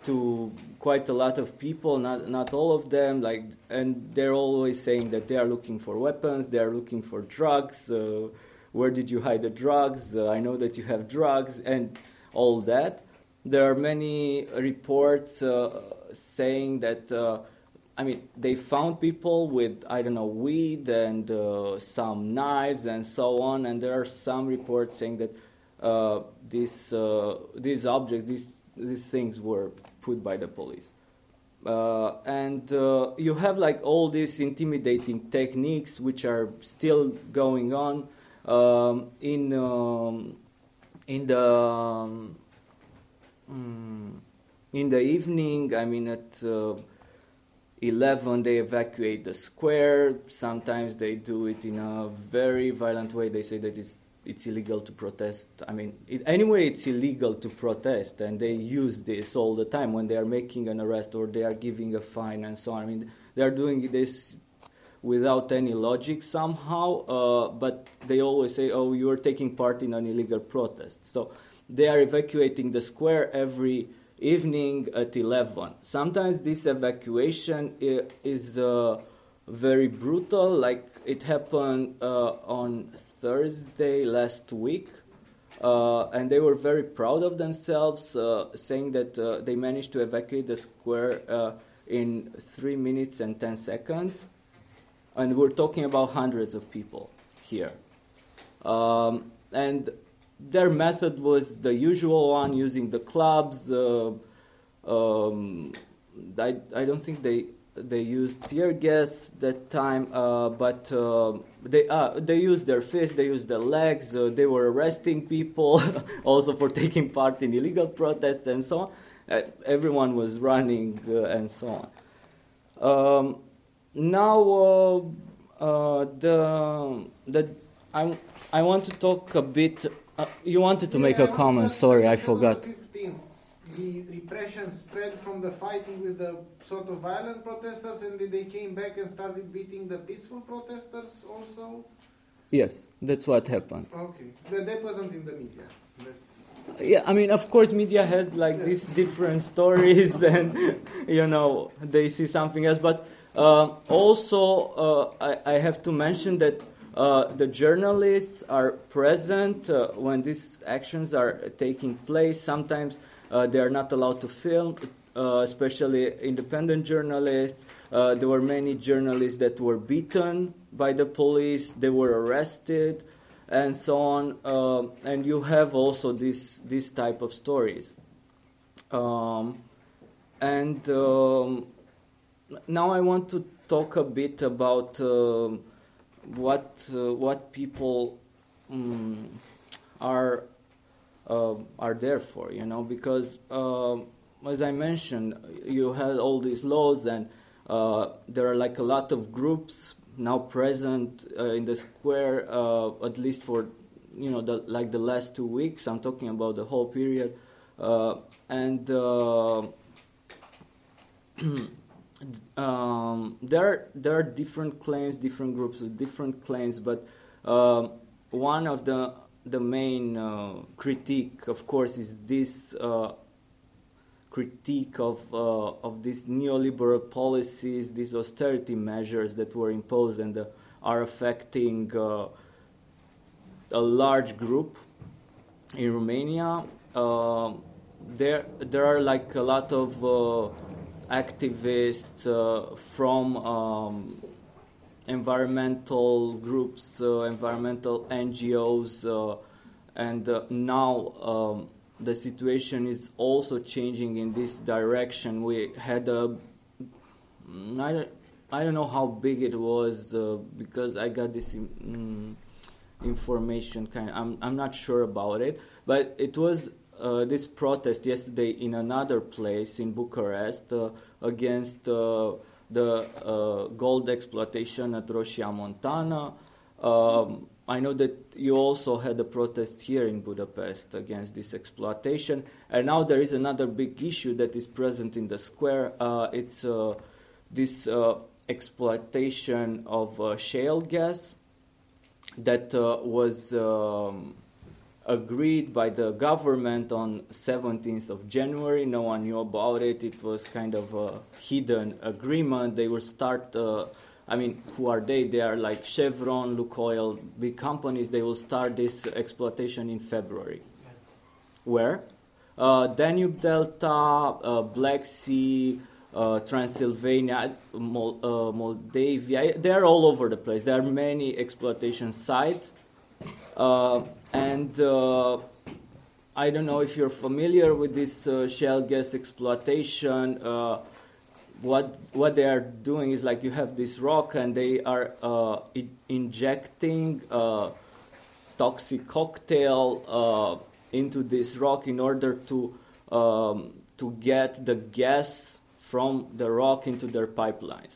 to quite a lot of people, not not all of them. Like, and they're always saying that they are looking for weapons, they are looking for drugs. where did you hide the drugs? I know that you have drugs, and all that. There are many reports saying that I mean, they found people with, I don't know, weed and uh, some knives and so on, and there are some reports saying that uh, this, uh, these objects, these, these things were put by the police. Uh, and uh, you have like all these intimidating techniques which are still going on um, in, um, in the. Um, in the evening, I mean, at uh, 11 they evacuate the square. Sometimes they do it in a very violent way. They say that it's it's illegal to protest. I mean it, anyway it's illegal to protest and they use this all the time when they are making an arrest or they are giving a fine and so on. I mean they are doing this without any logic somehow uh, but they always say oh you are taking part in an illegal protest so they are evacuating the square every evening at 11. Sometimes this evacuation is uh, very brutal, like it happened uh, on Thursday last week. Uh, and they were very proud of themselves, uh, saying that uh, they managed to evacuate the square uh, in 3 minutes and 10 seconds. And we're talking about hundreds of people here. Um, and their method was the usual one, using the clubs. Uh, um, I, I don't think they they used tear gas that time, uh, but uh, they uh, they used their fists, they used their legs. Uh, they were arresting people *laughs* also for taking part in illegal protests and so on. Uh, everyone was running uh, and so on. Um, now uh, the the I I want to talk a bit. you wanted to make a comment. Sorry, I forgot. 15th, the repression spread from the fighting with the sort of violent protesters, and then they came back and started beating the peaceful protesters also. Yes, that's what happened. Okay, that, that wasn't in the media. That's yeah i mean of course media had like these different stories *laughs* and you know they see something else but uh, also uh, I, I, have to mention that uh, the journalists are present uh, when these actions are taking place sometimes uh, they are not allowed to film uh, especially independent journalists there were many journalists that were beaten by the police they were arrested and so on. And you have also this this type of stories. Um, and um, now I want to talk a bit about uh, what uh, what people um, are uh, are there for, you know, because um, as I mentioned, you had all these laws and uh, there are like a lot of groups now present uh, in the square uh, at least for you know the, like the last two weeks. I'm talking about the whole period, uh, and uh, *clears throat* um, there there are different claims, different groups with different claims, but um, one of the the main uh, critique, of course, is this uh, critique of, uh, of these neoliberal policies, these austerity measures that were imposed and uh, are affecting uh, a large group in Romania. Uh, there, there are like a lot of activists uh, from um, environmental groups, environmental NGOs, and now um, the situation is also changing in this direction. We had a, I don't, don't know how big it was uh, because I got this um, information kind. Of, I'm I'm not sure about it, but it was uh, this protest yesterday in another place in Bucharest uh, against uh, the uh, gold exploitation at Roșia Montana. Um, I know that you also had a protest here in Budapest against this exploitation, and now there is another big issue that is present in the square. Uh, it's uh, this exploitation of shale gas that was um, agreed by the government on 17th of January. No one knew about it. It was kind of a hidden agreement. They will start uh, I mean, who are they? They are like Chevron, Lukoil, big companies. They will start this exploitation in February. Where? Uh, Danube Delta, uh, Black Sea, uh, Transylvania, uh, Moldavia. They are all over the place. There are many exploitation sites. Uh, and uh, I don't know if you're familiar with this shale gas exploitation what what they are doing is like you have this rock and they are uh, injecting a uh, toxic cocktail uh, into this rock in order to um, to get the gas from the rock into their pipelines.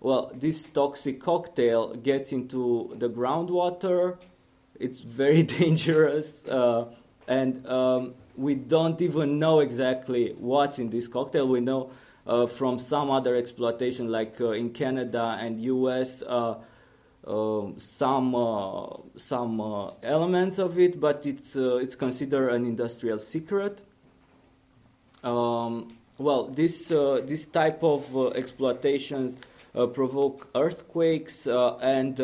Well, this toxic cocktail gets into the groundwater. It's very *laughs* dangerous, uh, and um, we don't even know exactly what's in this cocktail. We know uh, from some other exploitation, like uh, in Canada and U.S. Uh, um, some uh, some uh, elements of it, but it's it's considered an industrial secret. Um, well, this this type of exploitations provoke earthquakes and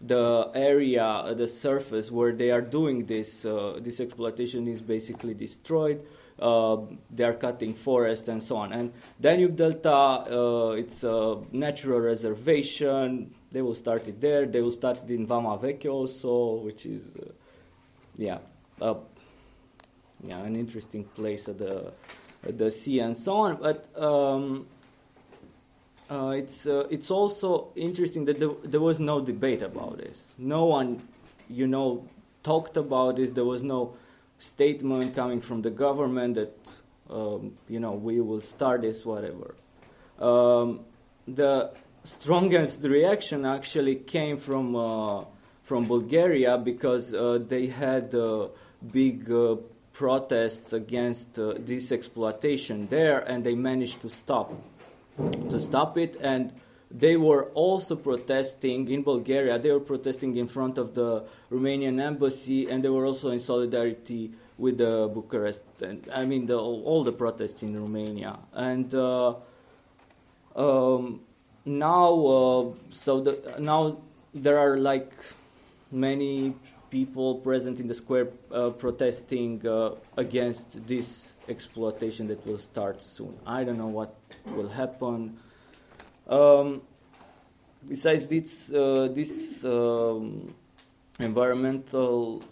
the area, the surface where they are doing this, uh, this exploitation is basically destroyed. Uh, they are cutting forests and so on. And Danube Delta, uh, it's a natural reservation. They will start it there. They will start it in Vama Veche also, which is, uh, yeah, yeah, an interesting place at the at the sea and so on. But um, uh, it's uh, it's also interesting that there, there was no debate about this. No one, you know, talked about this. There was no statement coming from the government that um, you know we will start this whatever. Um, the strongest reaction actually came from uh, from Bulgaria because uh, they had uh, big uh, protests against this exploitation there, and they managed to stop to stop it. And they were also protesting in Bulgaria. They were protesting in front of the Romanian embassy, and they were also in solidarity with the Bucharest. And I mean, the, all the protests in Romania. And uh, um, now, uh, so the, now there are like many people present in the square uh, protesting uh, against this exploitation that will start soon. I don't know what will happen. Um, besides this, uh, this um, environmental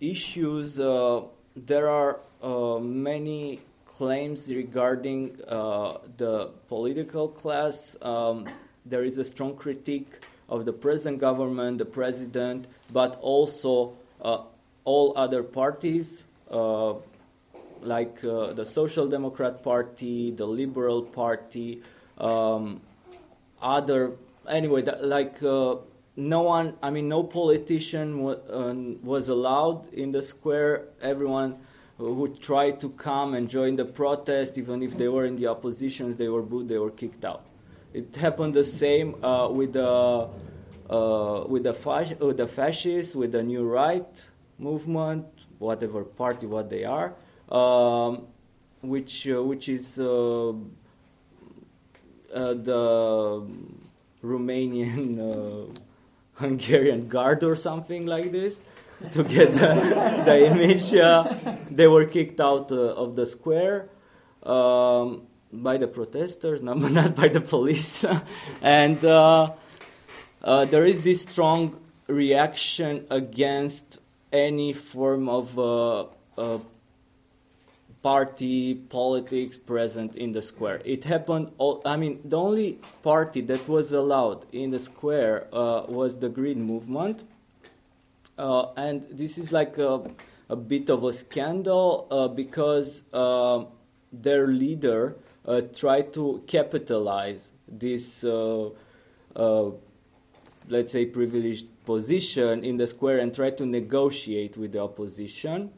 issues, uh, there are uh, many claims regarding uh, the political class. Um, there is a strong critique of the present government, the president, but also uh, all other parties, uh, like uh, the Social Democrat Party, the Liberal Party, um, other anyway, that, like uh, no one, I mean, no politician um, was allowed in the square. Everyone who tried to come and join the protest, even if they were in the oppositions, they were booed, they were kicked out. It happened the same uh, with the uh, with the, fas- with the fascists, with the new right movement, whatever party, what they are, um, which uh, which is uh, uh, the Romanian *laughs* Hungarian Guard or something like this. To get the, *laughs* the image, they were kicked out of the square um, by the protesters, *laughs* not, not by the police, and. Uh, uh, there is this strong reaction against any form of uh, party politics present in the square. It happened. All, I mean, the only party that was allowed in the square uh, was the Green Movement, uh, and this is like a, a bit of a scandal uh, because their leader tried to capitalize this let's say, privileged position in the square and try to negotiate with the opposition.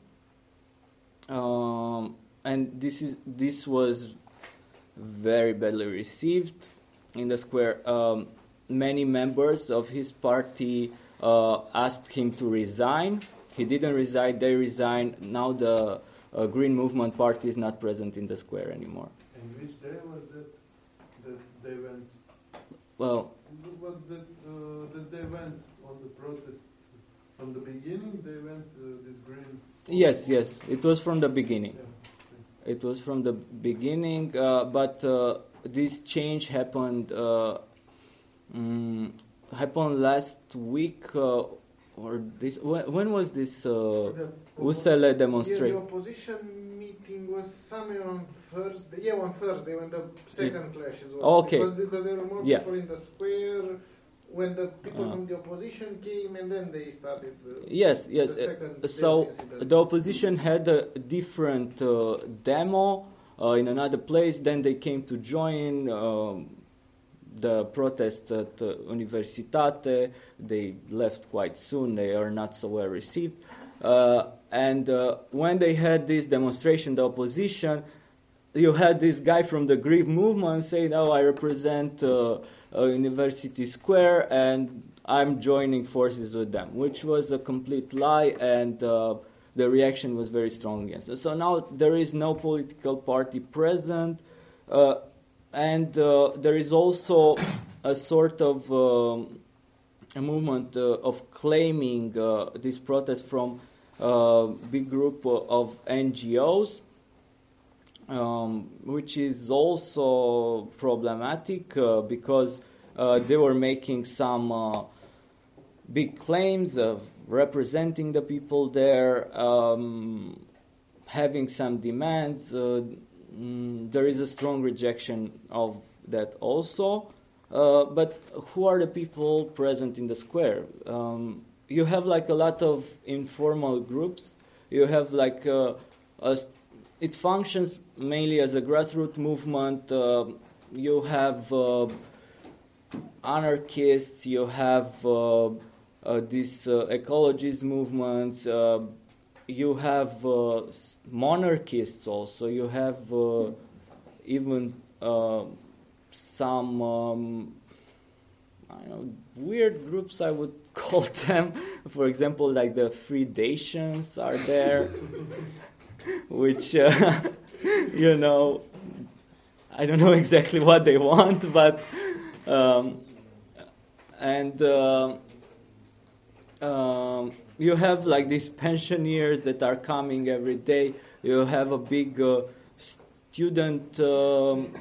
Um, and this is this was very badly received in the square. Um, many members of his party uh, asked him to resign. He didn't resign. They resigned. Now the uh, Green Movement Party is not present in the square anymore. And which day was that that they went? Well, But that, uh, that they went on the protest from the beginning. They went uh, this green. Yes, yes, it was from the beginning. It was from the beginning, uh, but uh, this change happened uh, mm, happened last week uh, or this. When, when was this uh, USL Yeah, the demonstration? opposition meeting was somewhere on Thursday. Yeah, on Thursday when the second clashes was. Okay. Because, because there were more Yeah. people in the square when the people Uh. from the opposition came, and then they started. The, Yes, yes. The uh, so the opposition had a different uh, demo uh, in another place. Then they came to join um, the protest at uh, Universitate. They left quite soon. They are not so well received. Uh, and uh, when they had this demonstration, the opposition, you had this guy from the Green movement saying, "Oh, I represent uh, University Square, and I'm joining forces with them," which was a complete lie, and uh, the reaction was very strong against it. So now there is no political party present, uh, and uh, there is also a sort of um, a movement uh, of claiming uh, this protest from a big group of NGOs um, which is also problematic uh, because uh, they were making some uh, big claims of representing the people there, um, having some demands. Mm, there is a strong rejection of that also. Uh, but who are the people present in the square? Um, you have like a lot of informal groups. You have like uh, a, it functions mainly as a grassroots movement. Uh, you have uh, anarchists. You have uh, uh, these ecologist movements. you have monarchists also. You have even some um, I know weird groups I would *laughs* call them. For example, like the Free Dacians are there, *laughs* which uh, *laughs* you know I don't know *laughs* exactly what they want, *laughs* but um, and uh, um, you have like these pensioners that are coming every day. You have a big uh, student um,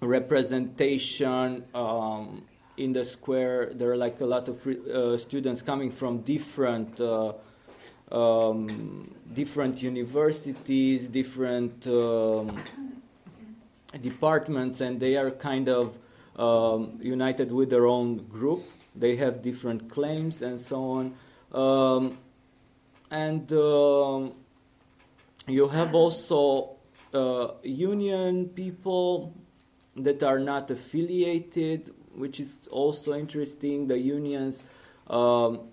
representation um, in the square. There are like a lot of uh, students coming from different uh, um, different universities, different um, *coughs* departments, and they are kind of um, united with their own group. They have different claims and so on. Um, and um, you have also uh, union people that are not affiliated, which is also interesting. The unions, um,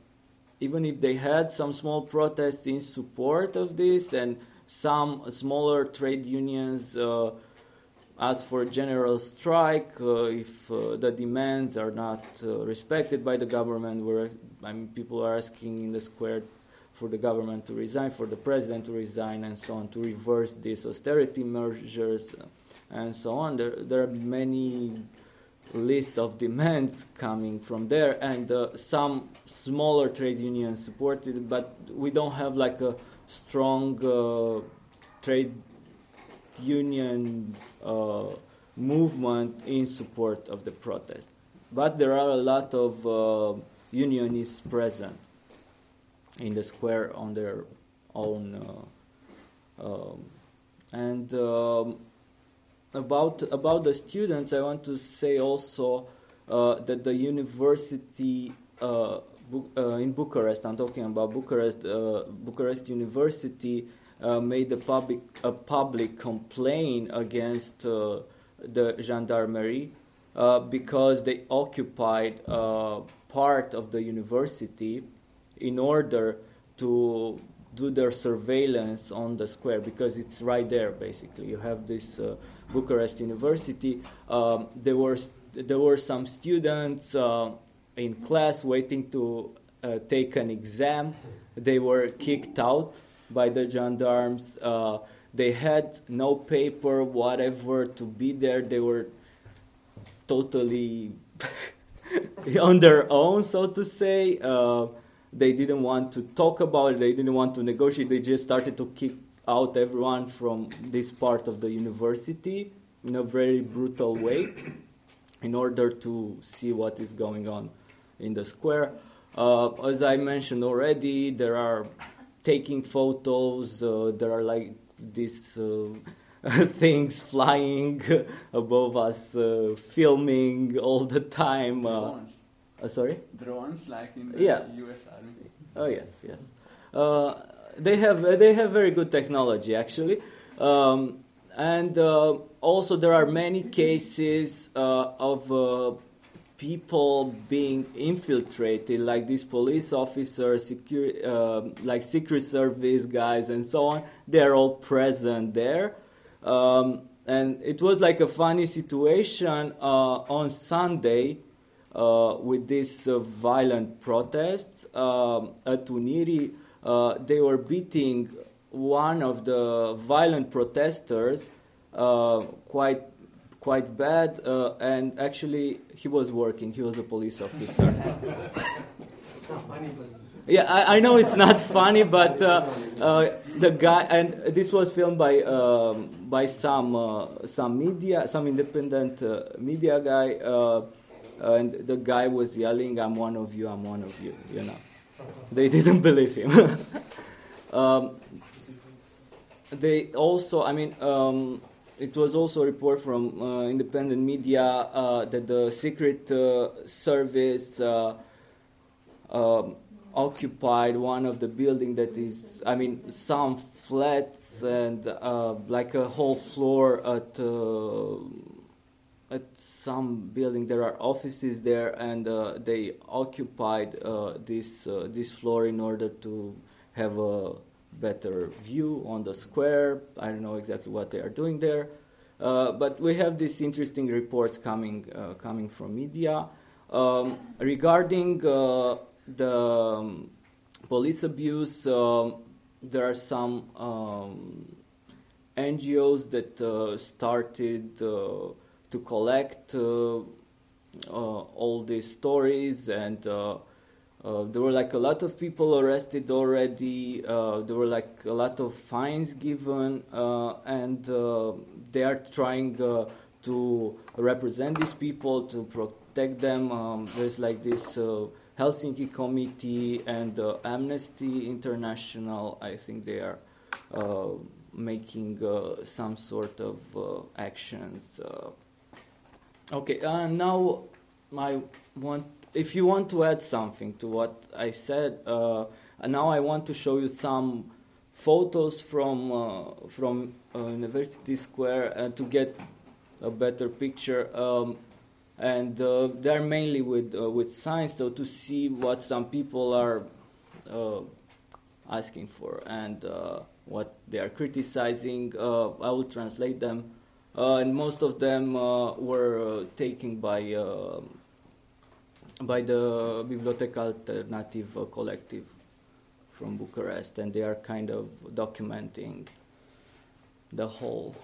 even if they had some small protests in support of this, and some smaller trade unions uh, asked for a general strike uh, if uh, the demands are not uh, respected by the government. Where I mean, people are asking in the square for the government to resign, for the president to resign, and so on, to reverse these austerity measures and so on. There, there are many list of demands coming from there, and uh, some smaller trade unions supported, but we don't have like a strong uh, trade union uh, movement in support of the protest. But there are a lot of uh, unionists present in the square on their own. Uh, um, and um, about about the students, I want to say also uh, that the university uh, Bu- uh, in Bucharest, I'm talking about Bucharest, uh, Bucharest University, uh, made a public a public complaint against uh, the gendarmerie because they occupied part of the university in order to do their surveillance on the square because it's right there basically. You have this uh, bucharest university. Um, there were there were some students uh, in class waiting to uh, take an exam. They were kicked out by the gendarmes. Uh, they had no paper whatever to be there. They were totally *laughs* on their own so to say. Uh, they didn't want to talk about it, they didn't want to negotiate, they just started to kick out everyone from this part of the university in a very brutal way in order to see what is going on in the square. Uh, as I mentioned already, there are taking photos, uh, there are like these uh, *laughs* things flying *laughs* above us, uh, filming all the time. Uh, uh, sorry? Drones, like in the Yeah. US Army. Oh yes, yes. Uh, they have they have very good technology actually, um, and uh, also there are many cases uh, of uh, people being infiltrated, like these police officers, secure, uh, like secret service guys, and so on. They're all present there. Um, and it was like a funny situation uh, on Sunday uh, with these uh, violent protests um, at Unirii. Uh, they were beating one of the violent protesters uh, quite quite bad, uh, and actually he was working. He was a police officer. It's not funny. Yeah, I, I know it's not funny, but uh, uh, the guy and this was filmed by um, by some uh, some media, some independent uh, media guy, uh, and the guy was yelling, "I'm one of you, I'm one of you." You know, they didn't *laughs* believe him. *laughs* um, they also, I mean, um, it was also a report from uh, independent media uh, that the Secret uh, Service uh, um, occupied one of the building that is, I mean, some flats and uh, like a whole floor at uh, at some building. There are offices there, and uh, they occupied uh, this uh, this floor in order to have a better view on the square. I don't know exactly what they are doing there, uh, but we have these interesting reports coming uh, coming from media um, regarding uh, the um, police abuse. Um, there are some um, NGOs that started to collect uh, uh, all these stories and. Uh, there were like a lot of people arrested already. There were like a lot of fines given, and they are trying to represent these people to protect them. Um, there's like this uh, Helsinki Committee and uh, Amnesty International. I think they are uh, making some sort of actions. Uh, okay, uh, now I want if you want to add something to what I said, uh, now I want to show you some photos from uh, from uh, University Square and to get a better picture. Um, and uh, they're mainly with uh, with science, so to see what some people are uh, asking for and uh, what they are criticizing. Uh, I will translate them, uh, and most of them uh, were uh, taken by. Uh, by the Biblioteca Alternative uh, Collective from Bucharest, and they are kind of documenting the whole.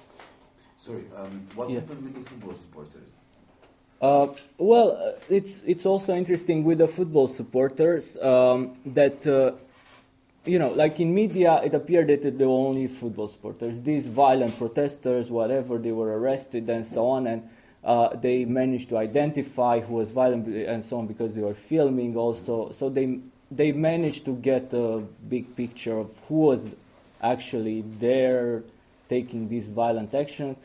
Sorry, um, what Yeah. happened with the football supporters? Uh, well, uh, it's it's also interesting with the football supporters um, that uh, you know, like in media, it appeared that they were only football supporters. These violent protesters, whatever, they were arrested and so on, and uh, they managed to identify who was violent and so on because they were filming also. So they they managed to get a big picture of who was actually there taking these violent actions.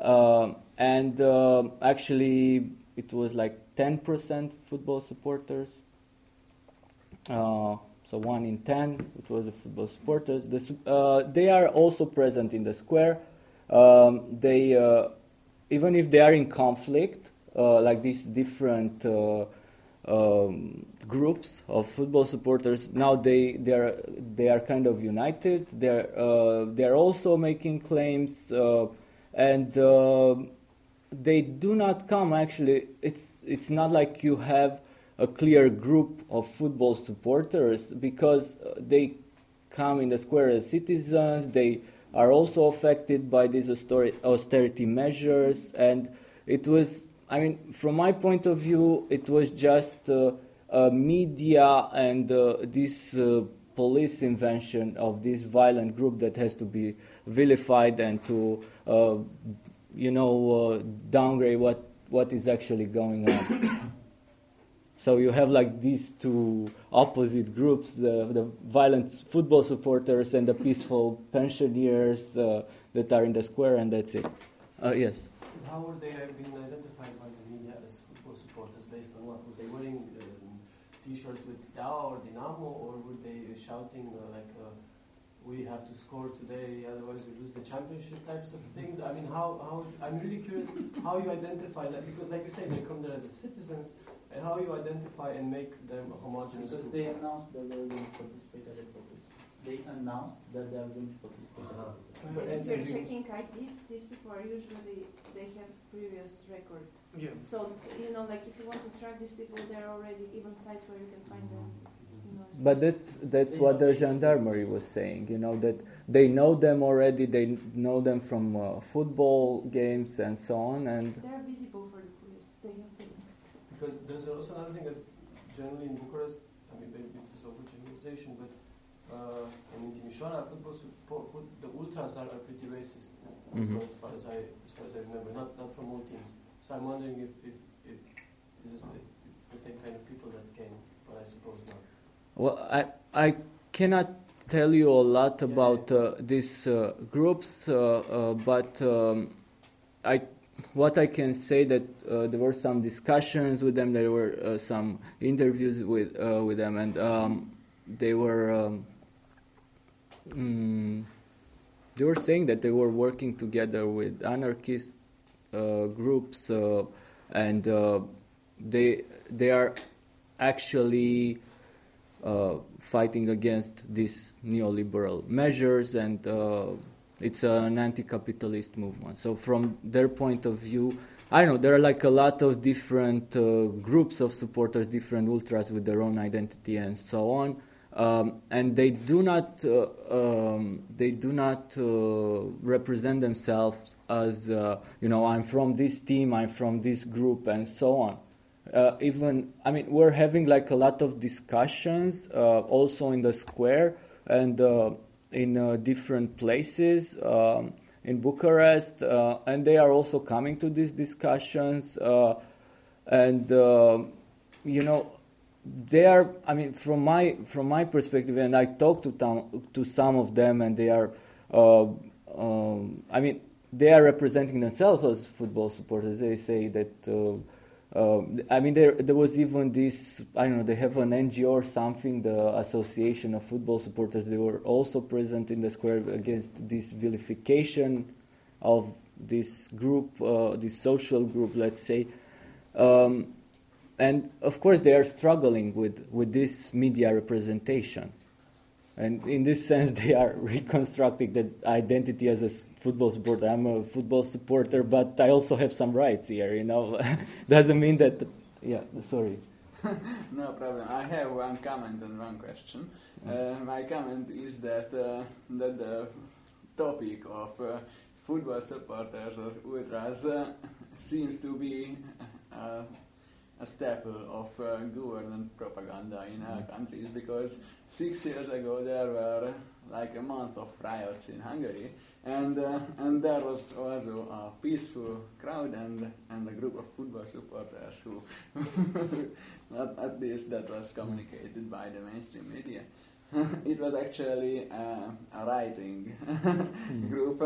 Um and uh, actually, it was like 10% football supporters. So one in ten, it was the football supporters. The, uh, they are also present in the square. Um, they, uh, even if they are in conflict, uh, like these different uh, um, groups of football supporters, now they, they, are, they are kind of united. They're, uh, they're also making claims, uh, and they do not come actually. It's, it's not like you have a clear group of football supporters because uh, they come in the square as citizens. They are also affected by these austerity measures, and it was. I mean, from my point of view, it was just uh, uh, media and uh, this uh, police invention of this violent group that has to be vilified and to, uh, you know, downgrade what what is actually going on. So you have like these two opposite groups: the, the violent football supporters and the peaceful pensioners uh, that are in the square, and that's it. Uh, yes. How were they have been identified by the media as football supporters based on what? Were they wearing um, T-shirts with Steaua or Dinamo, or were they shouting uh, like, uh, "We have to score today, otherwise we lose the championship"? Types of things. I mean, how? how I'm really curious how you identify that because, like you say, they come there as citizens, and how you identify and make them a homogeneous Because group. they announced that they are going to participate at the protest. They announced that they are going to participate at the uh-huh. protest. But- If you're and you- checking IDs, these people are usually, they have previous record. Yeah. So, you know, like if you want to track these people, there are already even sites where you can find them. You know, But that's that's what the gendarmerie was saying. You know that they know them already. They know them from uh, football games and so on. And They're visible for the police. They have been. Because there's also another thing that generally in Bucharest, I mean, maybe this is overgeneralization, but uh, in Timișoara, football support, foot, the ultras are, are pretty racist, as, Mhm. as far as I as far as I remember. Not not from all teams. So I'm wondering if if, if this is if it's the same kind of people that came, but I suppose not. Well, I I cannot tell you a lot about uh, these uh, groups, uh, uh, but um, I what I can say that uh, there were some discussions with them. There were uh, some interviews with uh, with them, and um, they were um, mm, they were saying that they were working together with anarchist uh, groups, uh, and uh, they they are actually fighting against these neoliberal measures, and uh, it's an anti-capitalist movement. So from their point of view, I don't know there are like a lot of different uh, groups of supporters, different ultras with their own identity and so on. Um, and they do not uh, um, they do not uh, represent themselves as uh, you know I'm from this team, I'm from this group, and so on. Uh, even I mean we're having like a lot of discussions uh, also in the square and uh, in different places um, in Bucharest, and they are also coming to these discussions and you know they are i mean from my from my perspective and i talked to tam, to some of them and they are uh, um, i mean they are representing themselves as football supporters. They say that uh, I mean, there there was even this. I don't know. They have an NGO or something, the Association of Football Supporters. They were also present in the square against this vilification of this group, uh, this social group, let's say. Um, and of course they are struggling with, with this media representation. And in this sense, *laughs* they are reconstructing the identity as a football supporter. I'm a football supporter, but I also have some rights here, you know. *laughs* Doesn't mean that, yeah, sorry. *laughs* no problem. I have one comment and one question. Uh, my comment is that, uh, that the topic of uh, football supporters or ultras uh, seems to be uh, a staple of uh, government propaganda in our countries because six years ago there were like a month of riots in Hungary and uh, and there was also a peaceful crowd and and a group of football supporters who *laughs* at, at least that was communicated by the mainstream media *laughs* it was actually uh, a writing *laughs* hmm. group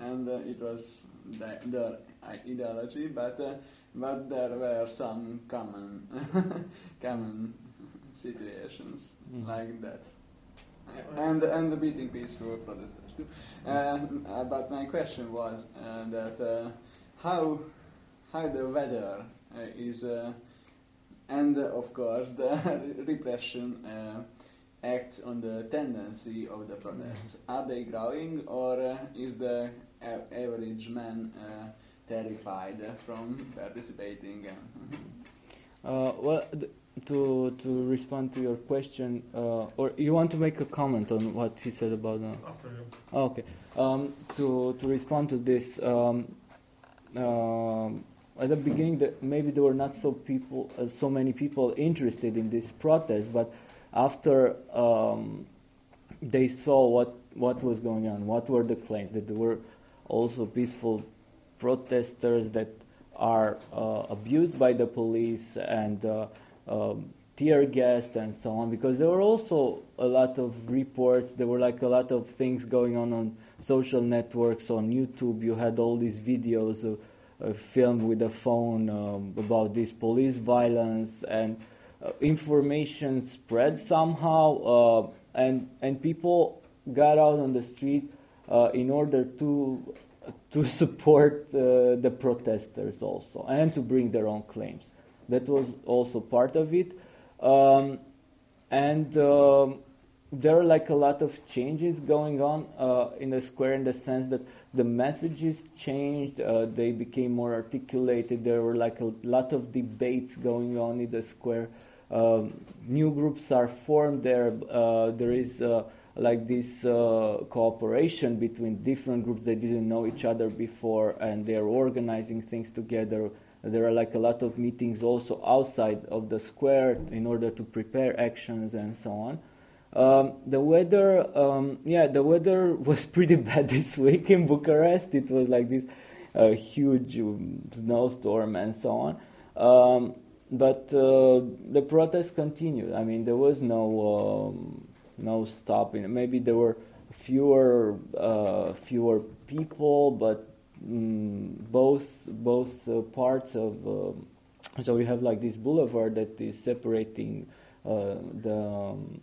and uh, it was the, the ideology but uh, but there were some common *laughs* common situations mm. like that. And and the beating peaceful protesters too. Uh, but my question was uh, that uh, how how the weather uh, is uh, and of course the *laughs* repression uh, acts on the tendency of the protests. Are they growing or is the average man terrified from participating. uh, well, th- to to respond to your question, uh, or you want to make a comment on what he said about? Uh, After you. Okay. Um, to to respond to this, um, uh, at the beginning, that maybe there were not so people, uh, so many people interested in this protest, but after um, they saw what what was going on, what were the claims that there were also peaceful protesters that are uh, abused by the police and uh, um, tear gassed and so on because there were also a lot of reports there were like a lot of things going on on social networks on youtube. You had all these videos uh, uh, filmed with a phone um, about this police violence and uh, information spread somehow uh, and and people got out on the street in order to to *laughs* support uh, the protesters also and to bring their own claims. That was also part of it. Um, and um, there are like a lot of changes going on uh, in the square in the sense that the messages changed, uh, they became more articulated. There were like a lot of debates going on in the square. Um, new groups are formed there. Uh, there is uh, like this uh, cooperation between different groups that didn't know each other before and they're organizing things together. There are like a lot of meetings also outside of the square in order to prepare actions and so on. Um, the weather um, yeah the weather *laughs* was pretty bad this week in bucharest. It was like this uh, huge um, snowstorm and so on. Um, but uh, the protests continued. I mean there was no um, no stopping. Maybe there were fewer uh, fewer people, but mm, both both uh, parts of. Um, so you have like this boulevard that is separating uh, the um,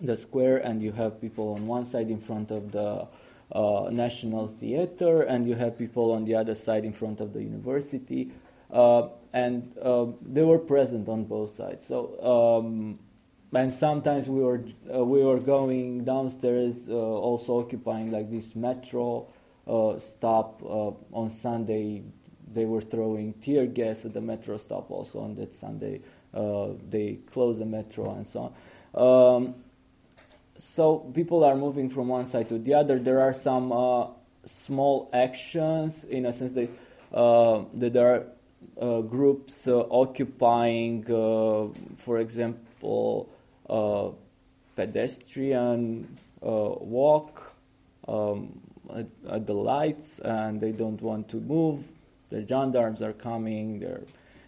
the square, and you have people on one side in front of the uh, National Theater, and you have people on the other side in front of the university, uh, and uh, they were present on both sides. So. Um, and sometimes we were uh, we were going downstairs, uh, also occupying like this metro uh, stop on Sunday. They were throwing tear gas at the metro stop. Also on that Sunday, they closed the metro and so on. Um, so people are moving from one side to the other. There are some uh, small actions in a sense that uh, that there are uh, groups uh, occupying, uh, for example, uh, pedestrian walk um, at, at, the lights, and they don't want to move. The gendarmes are coming. They're,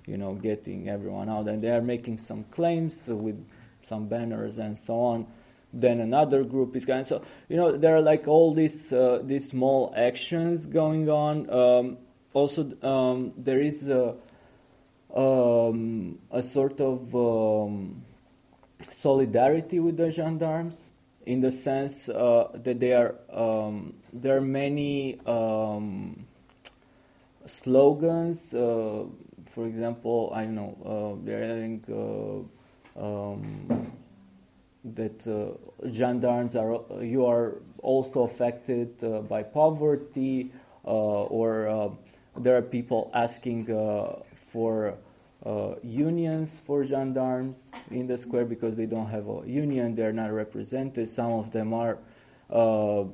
you know, getting everyone out, and they are making some claims with some banners and so on then another group is going. So you know there are like all these uh, these small actions going on. Um, also, um, there is a, um, a sort of um, solidarity with the gendarmes in the sense uh, that they are um, there are many um, slogans. Uh, for example, I don't know uh, they're having that uh, gendarmes are you are also affected uh, by poverty uh, or uh, there are people asking uh, for uh, unions for gendarmes in the square because they don't have a union they're not represented. Some of them are *laughs*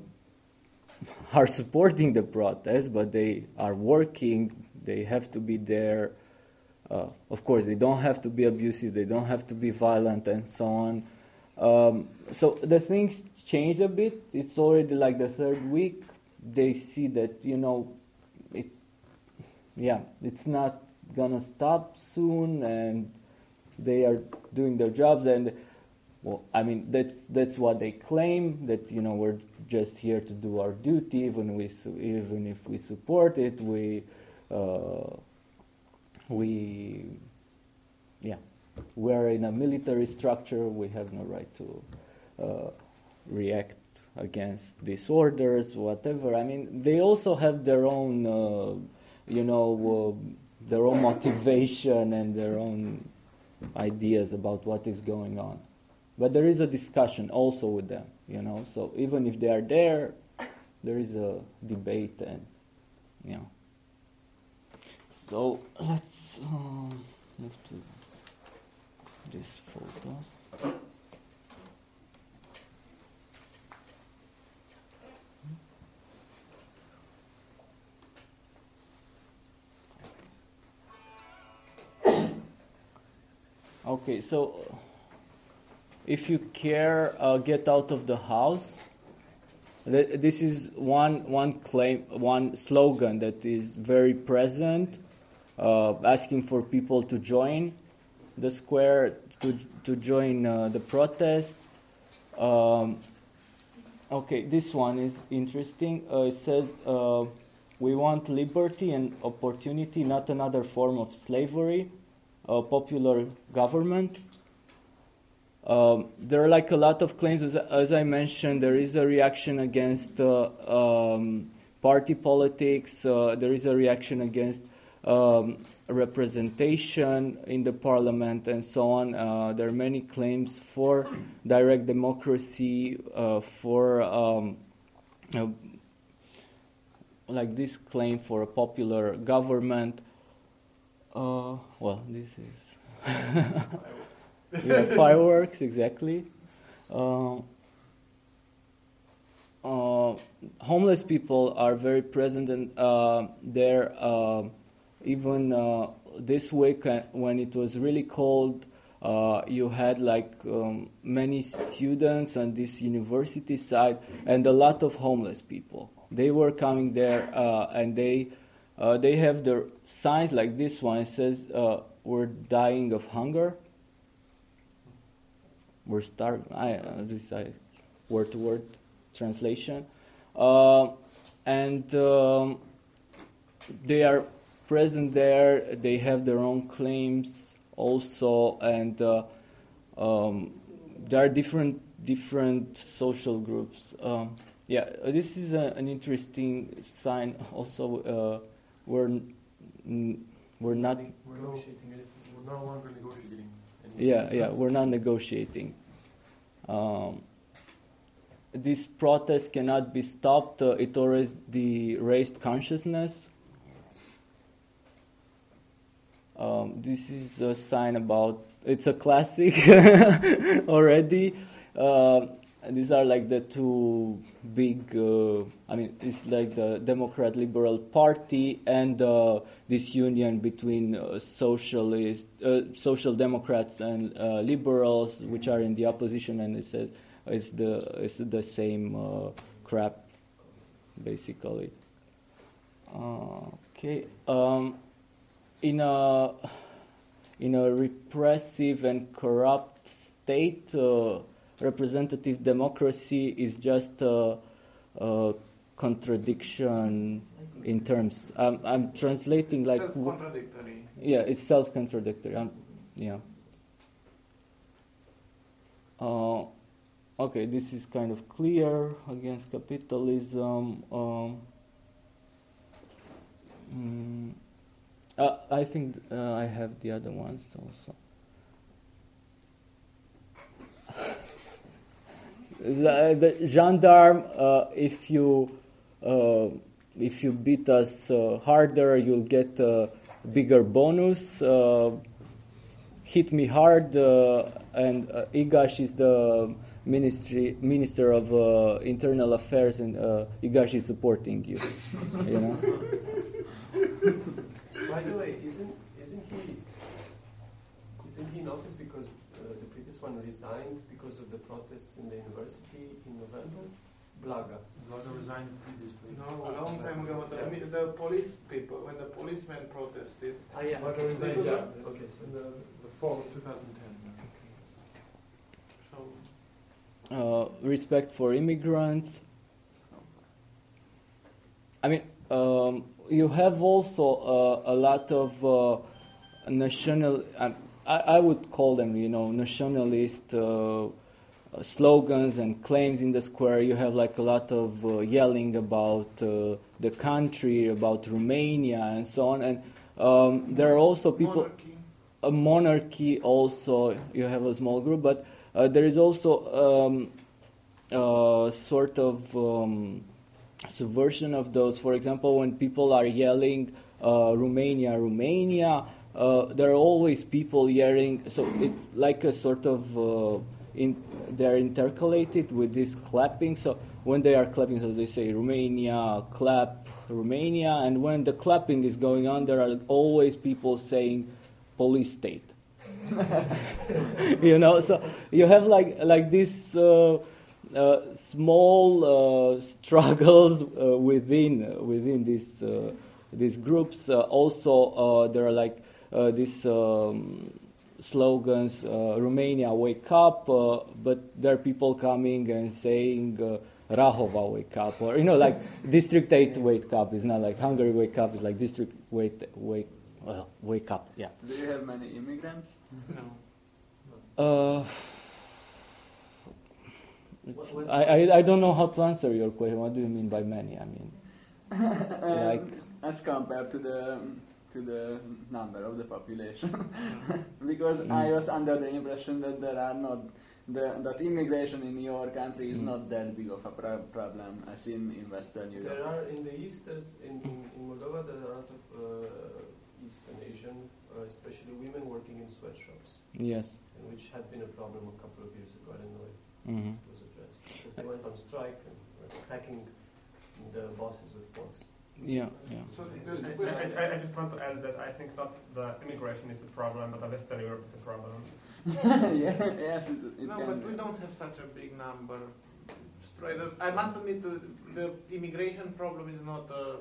are supporting the protest but they are working. They have to be there. Of course they don't have to be abusive. They don't have to be violent and so on. Um, so the things changed a bit. It's already like the third week. They see that you know, it, yeah, it's not gonna stop soon, and they are doing their jobs. And well, I mean that's that's what they claim that you know we're just here to do our duty, even we even if we support it, we uh, we yeah we're in a military structure, we have no right to uh, react against disorders, whatever. I mean, they also have their own, uh, you know, uh, their own motivation and their own ideas about what is going on. But there is a discussion also with them, you know. So even if they are there, there is a debate and, you know. So let's um, move to this photo. Okay, so if you care, uh, get out of the house. This is one one claim, one slogan that is very present, uh, asking for people to join the square to, to join uh, the protest. Um, okay, this one is interesting. Uh, it says, uh, We want liberty and opportunity, not another form of slavery, a popular government. Um, there are like a lot of claims, as, as, I mentioned, there is a reaction against uh, um, party politics, uh, there is a reaction against um, representation in the parliament and so on. Uh, there are many claims for direct democracy, uh, for um, uh, like this claim for a popular government. Uh, well, this is *laughs* yeah, fireworks exactly. Uh, uh, homeless people are very present and they're even uh, this week uh, when it was really cold, uh, you had like um, many students on this university side and a lot of homeless people. They were coming there uh, and they uh, they have their signs like this one. It says, uh, "We're dying of hunger. We're starving." I this I word to word translation, and. Um, they are present there. They have their own claims also, and uh, um, there are different different social groups. Um, yeah, uh, this is a, an interesting sign. Also, uh, we're n- we're not. We're negotiating anything. We're no longer negotiating. anything. Yeah, yeah, we're not negotiating. Um, this protest cannot be stopped. Uh, it already raised consciousness. Um, this is a sign about. It's a classic *laughs* already. Uh, and these are like the two big. Uh, I mean, it's like the Democrat Liberal Party and uh, this union between uh, socialist, uh, social democrats and uh, liberals, which are in the opposition, and it says it's the it's the same uh, crap, basically. Okay. Um, in a in a repressive and corrupt state, representative democracy is just a, a contradiction in terms. I'm, I'm translating like Self-contradictory. yeah, it's self-contradictory. Um, yeah. Uh, okay, this is kind of clear against capitalism. Um, mm, uh, I think uh, I have the other ones also. The, the gendarme, uh, if you uh, if you beat us uh, harder, you'll get a bigger bonus. Uh, hit me hard, uh, and uh, Igaș is the ministry minister of uh, internal affairs, and uh, Igaș is supporting you. you know. By the way, isn't isn't he isn't he in office because uh, the previous one resigned because of the protests in the university in November? Blaga. Blaga resigned previously. No, a long time ago, the, I mean, the police people, when the policemen protested. Ah, yeah. Blaga resigned, Because yeah. of- Okay, so In the, the fall of 2010. So, uh, respect for immigrants. I mean, um, you have also uh, a lot of uh, national. Um, I, I would call them, you know, nationalist uh, slogans and claims in the square. You have like a lot of uh, yelling about uh, the country, about Romania, and so on. And um, there are also people. Monarchy. A monarchy also. You have a small group, but uh, there is also um, uh, sort of um, subversion of those. For example, when people are yelling uh, Romania, Romania, uh, there are always people yelling. So it's like a sort of uh, in, they're intercalated with this clapping. So when they are clapping, so they say Romania, clap Romania, and when the clapping is going on, there are always people saying police state. *laughs* you know, so you have like like this uh, uh, small uh, struggles uh, within within these uh, these groups. Uh, also, there are like these um, slogans: uh, "Romania, wake up!" Uh, but there are people coming and saying. Uh, Rahova wake up, or you know, like District Eight wake up. It's not like Hungary wake up. It's like District wait wake well wake up. Yeah. Do you have many immigrants? no. Uh, I, I, I don't know how to answer your question. What do you mean by many? I mean, *laughs* like Um, as compared to the to the number of the population, *laughs* because I Mm. was under the impression that there are not the, that immigration in your country is Mm. not that big of a pro- problem as in, in Western There are in the east, as in, in, in Moldova, there are a lot of uh, Eastern Asian, uh, especially women working in sweatshops, yes. and which had been a problem a couple of years ago. I don't know if Mhm. it was addressed because they went on strike and were attacking the bosses with forks. Yeah, yeah. So I, there's I, I just want to add that I think not the immigration is the problem, but the Western Europe is the problem. *laughs* yeah, yes, it, it no, but be. we don't have such a big number. Straight up, I must admit the, the immigration problem is not uh,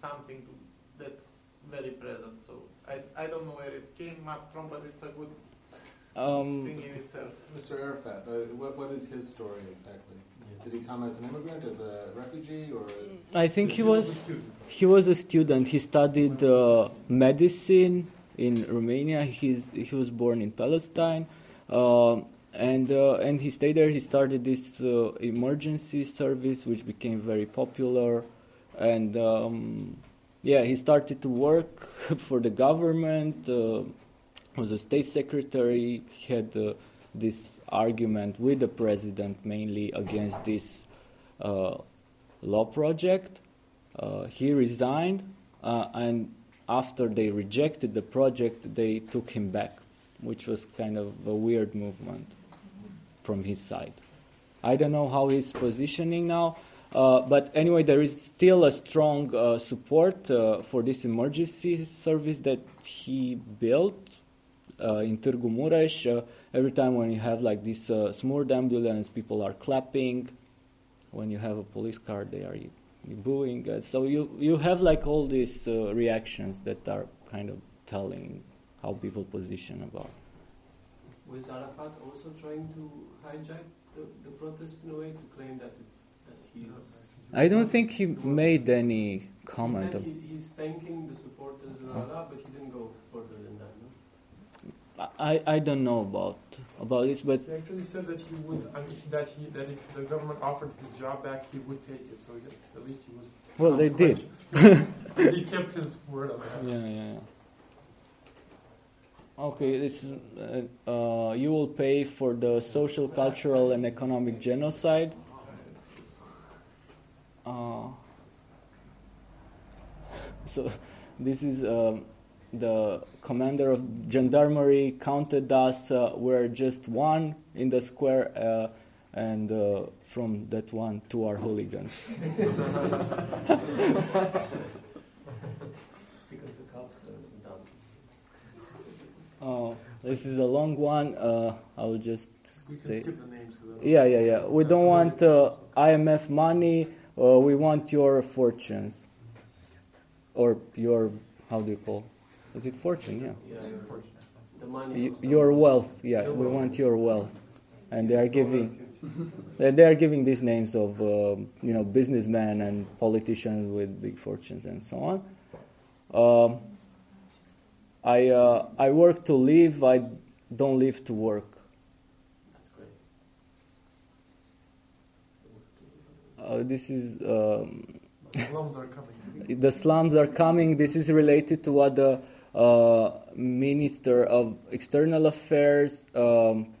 something to, that's very present. So I, I don't know where it came up from, but it's a good Um, thing in itself. Mr. Arafat, uh, what, what is his story exactly? Did he come as an immigrant, as a refugee, or as... I think he was he was a student. He studied uh, medicine in Romania. He's he was born in Palestine, uh, and uh, and he stayed there. He started this uh, emergency service, which became very popular, and um, yeah, he started to work *laughs* for the government. Uh, was a state secretary. He had uh, this argument with the president mainly against this uh, law project. Uh, he resigned, uh, and after they rejected the project, they took him back, which was kind of a weird movement from his side. I don't know how he's positioning now, uh, but anyway, there is still a strong uh, support uh, for this emergency service that he built uh, in Târgu Mureș. Every time when you have like this uh, SMURD ambulance, people are clapping. When you have a police car, they are booing. Uh, so you you have like all these uh, reactions that are kind of telling how people position about. Was Arafat also trying to hijack the, the protests in a way to claim that it's that he's? I don't think he made any comment. He said he, he's thanking the supporters, blah, blah, blah, but he didn't go further than that. I I don't know about about this, but He actually said that he would, I mean, that he, that if the government offered his job back, he would take it. So he, at least he was. Well, they did. *laughs* he kept his word on that. Yeah, yeah, yeah. Okay, this uh, uh, you will pay for the social, cultural, and economic genocide. Uh, so, this is um, the commander of gendarmerie counted us. Uh, we're just one in the square, uh, and uh, from that one, two are hooligans. *laughs* Because the cops are done. *laughs* Oh, this is a long one. Uh, I will just We can say. skip the names Yeah, yeah, yeah. We don't want uh, IMF money. Uh, we want your fortunes, or your how do you call? Is it fortune? Yeah. Yeah, the money. Y- of some- your wealth. Yeah, we want your wealth, and they are giving. they *laughs* *laughs* they are giving these names of um you know businessmen and politicians with big fortunes and so on. Um, I uh, I work to live. I don't live to work. That's great. Uh, this is um, Slums are coming. *laughs* the slums are coming. This is related to what the uh, Minister of External Affairs um,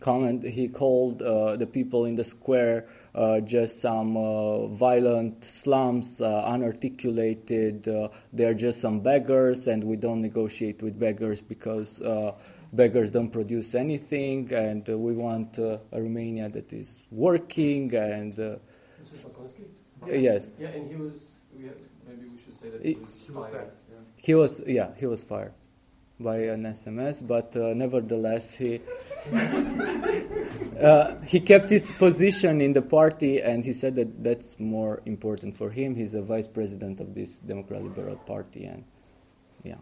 comment. He called uh, the people in the square uh, just some uh, violent slums, uh, unarticulated. Uh, they're just some beggars, and we don't negotiate with beggars because uh, beggars don't produce anything, and uh, we want uh, a Romania that is working and. Uh, This is Baconschi? Yes. Yeah, and he was. We have, maybe we should say that He- he was, He was fired. He was, yeah, he was fired by an SMS, but uh, nevertheless, he *laughs* uh, he kept his position in the party, and he said that that's more important for him. He's a vice president of this Democrat Liberal Party, and yeah,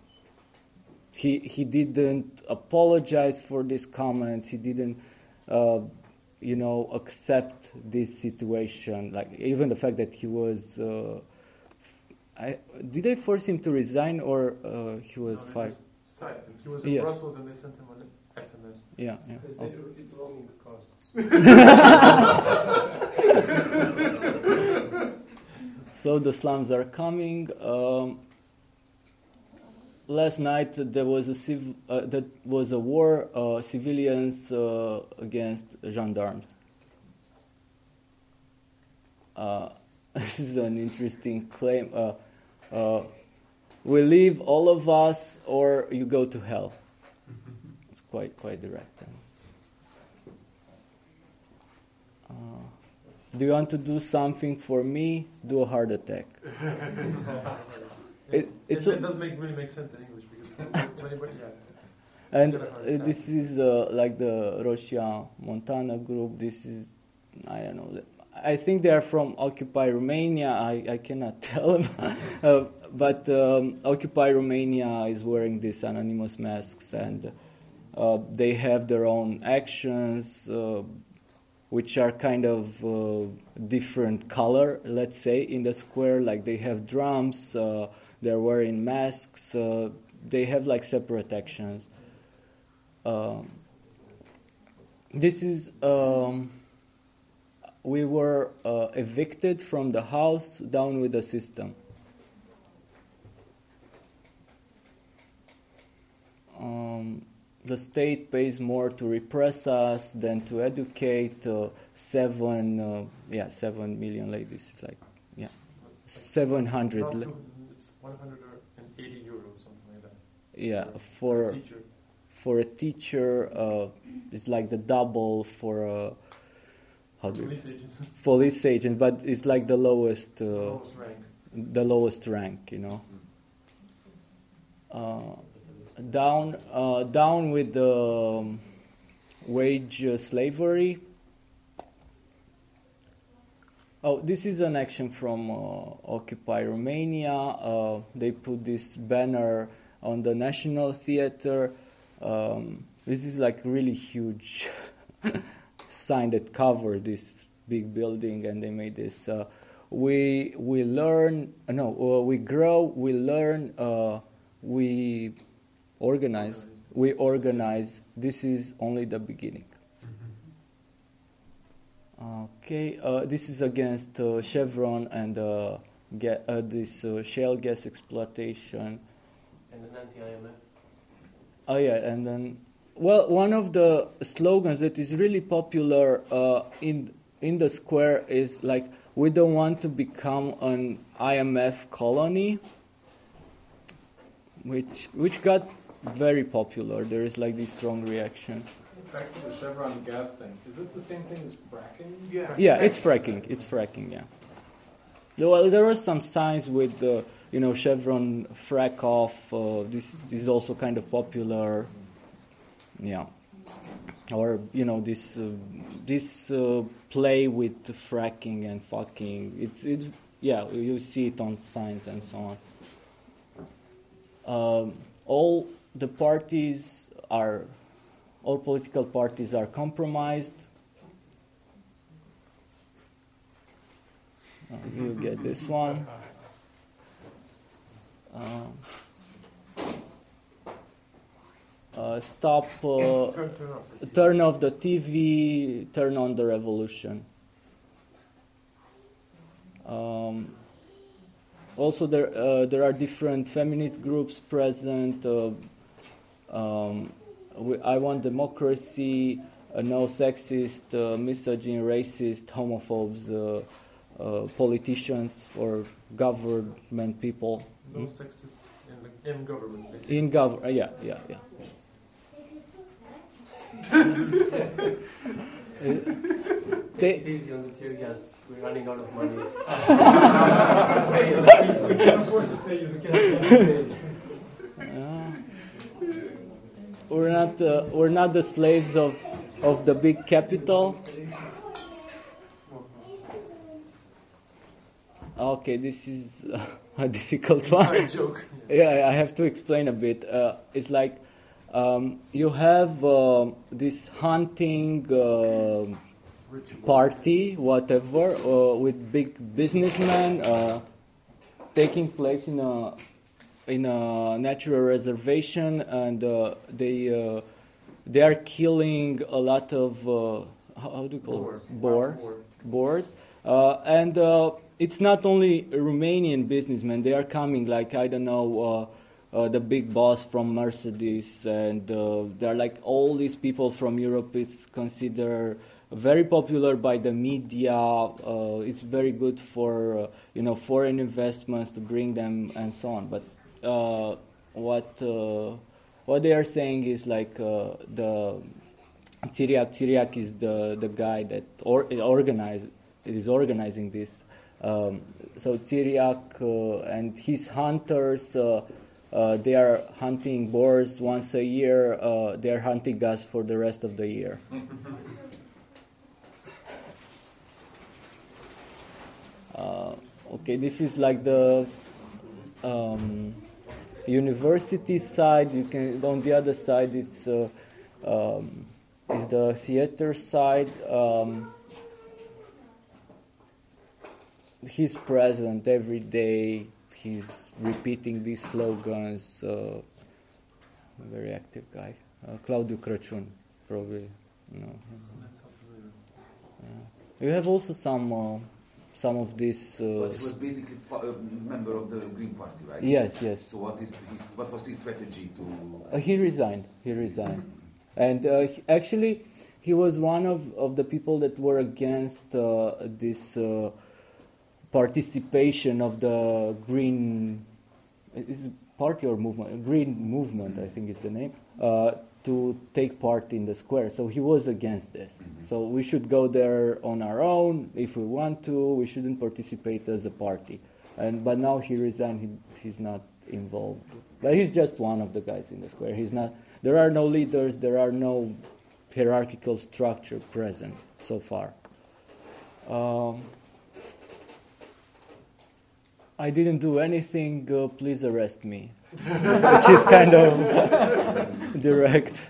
he he didn't apologize for these comments. He didn't. Uh, you know, accept this situation. Like even the fact that he was, uh, I, did they force him to resign or uh, he was No, fired? just sacked him. He was in Yeah. Brussels and they sent him an SMS. Yeah, yeah. Because Okay. they were it roaming costs. *laughs* so the slums are coming. Um, last night there was a civ- uh, that was a war, uh, civilians uh, against gendarmes. Uh, *laughs* this is an interesting claim. Uh, we leave all of us, or you go to hell. It's quite quite direct. Uh, do you want to do something for me? Do a heart attack. It- It, it's it a- doesn't make, really make sense in English because anybody, yeah. And Get a heart this is uh, like the Roșia Montană group. This is, I don't know. I think they are from Occupy Romania. I, I cannot *laughs* tell them. uh, but um, Occupy Romania is wearing these anonymous masks and Uh, they have their own actions, uh, which are kind of uh, different color, let's say, in the square. Like they have drums, uh, they're wearing masks, uh, they have like separate actions. Um, this is. Um, we were uh, evicted from the house down with the system. Um, the state pays more to repress us than to educate. Uh, seven, uh, yeah, seven million ladies. It's like, yeah, 700. La- it's 180 euros, something like that. yeah, for teacher. for a teacher, uh, it's like the double for a how do Police agent. *laughs* police agent, but it's like the lowest, uh, Lowest rank. the lowest rank, you know. Uh, down, uh, down with the um, wage uh, slavery. Oh, this is an action from uh, Occupy Romania. Uh, they put this banner on the National Theater. Um, this is like really huge *laughs* sign that covers this big building, and they made this. Uh, we we learn no uh, we grow we learn uh, we organize we organize this is only the beginning okay uh, this is against uh, chevron and uh, ga- uh, this uh, shale gas exploitation And an anti-IMF. Oh yeah, and then well, one of the slogans that is really popular uh, in in the square is like we don't want to become an IMF colony, which which got very popular. There is like this strong reaction. Back to the Chevron gas thing. Is this the same thing as fracking? Yeah, Yeah, it's fracking. It's fracking. Yeah. Well, there are some signs with the you know Chevron frack off. Uh, this, this is also kind of popular. Yeah. Or you know this uh, this uh, play with fracking and fucking. It's it's yeah you see it on signs and so on. Um, all the parties are all political parties are compromised. Uh, you get this one. *laughs* Um, stop. Uh, Turn- turn off the TV. turn off the TV. Turn on the revolution. Um, also, there uh, there are different feminist groups present. Uh, um, we, I want democracy. Uh, no sexist, uh, misogynist, racist, homophobes, uh, uh, politicians or government people. No Hmm? sexist in, the, in government, basically. In gov, uh, yeah, yeah, yeah. Take it easy on the tear gas. We're running out of money. we can't afford to pay you. We can pay you. Uh, we're not uh, we're not the slaves of of the big capital. Okay, this is uh, *laughs* a difficult one. Inside joke. yeah, I have to explain a bit. Uh, it's like um, you have um this hunting uh, party, whatever, uh, with big businessmen uh, taking place in a in a natural reservation, and uh, they uh, they are killing a lot of uh, how, do you call Boars. it? Boar, Boar. boars, uh, and uh, it's not only Romanian businessmen. They are coming, like I don't know. Uh, the big boss from Mercedes, and uh, there are like all these people from Europe. It's considered very popular by the media. Uh, it's very good for uh, you know foreign investments to bring them and so on. But uh, what uh, what they are saying is like uh, the Țiriac Țiriac is the the guy that or, organize is organizing this. Um, so Țiriac uh, and his hunters. Uh, they are hunting boars once a year. Uh, they are hunting us for the rest of the year. *laughs* Uh, okay, this is like the um, university side. You can on the other side it's uh, um, is the theater side. Um, he's present every day. He's repeating these slogans. Uh, a very active guy. Uh, Claudiu Crăciun, probably. You know. Yeah. You have also some uh, some of these. Uh, But he was basically a member of the Green Party, right? Yes, yes. So what is his, what was his strategy to? Uh, he resigned. He resigned, and uh, he- actually, he was one of, of the people that were against uh, this uh, participation of the Green is party or movement. Green movement, I think is the name. Uh, to take part in the square, so he was against this. So we should go there on our own if we want to. We shouldn't participate as a party. And but now he resigned. He, he's not involved. But he's just one of the guys in the square. He's not. There are no leaders. There are no hierarchical structure present so far. Um, I didn't do anything. Uh, please arrest me, *laughs* which is kind of *laughs* direct.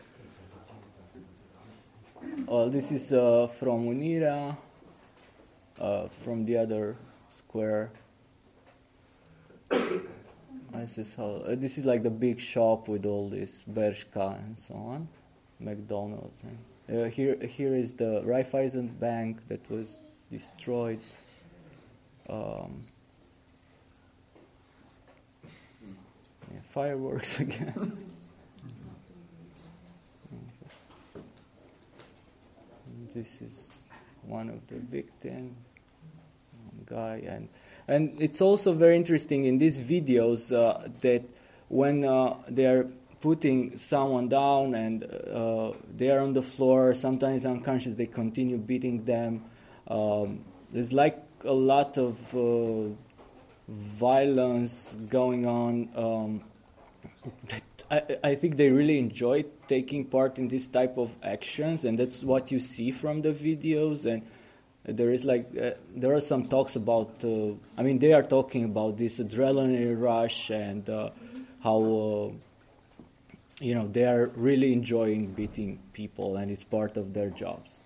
Oh, this is uh, from Unirii, uh, from the other square. *coughs* This is how. Uh, this is like the big shop with all this Bershka and so on, McDonald's. And, uh, here, here is the Raiffeisen Bank that was destroyed. Um, fireworks *laughs* again. this is one of the victims guy and and it's also very interesting in these videos uh, that when uh, they are putting someone down and uh, they are on the floor sometimes unconscious they continue beating them um, there's like a lot of uh, violence going on um, I, I think they really enjoy taking part in this type of actions, and that's what you see from the videos. And there is like uh, there are some talks about. Uh, I mean, they are talking about this adrenaline rush and uh, how uh, you know they are really enjoying beating people, and it's part of their jobs.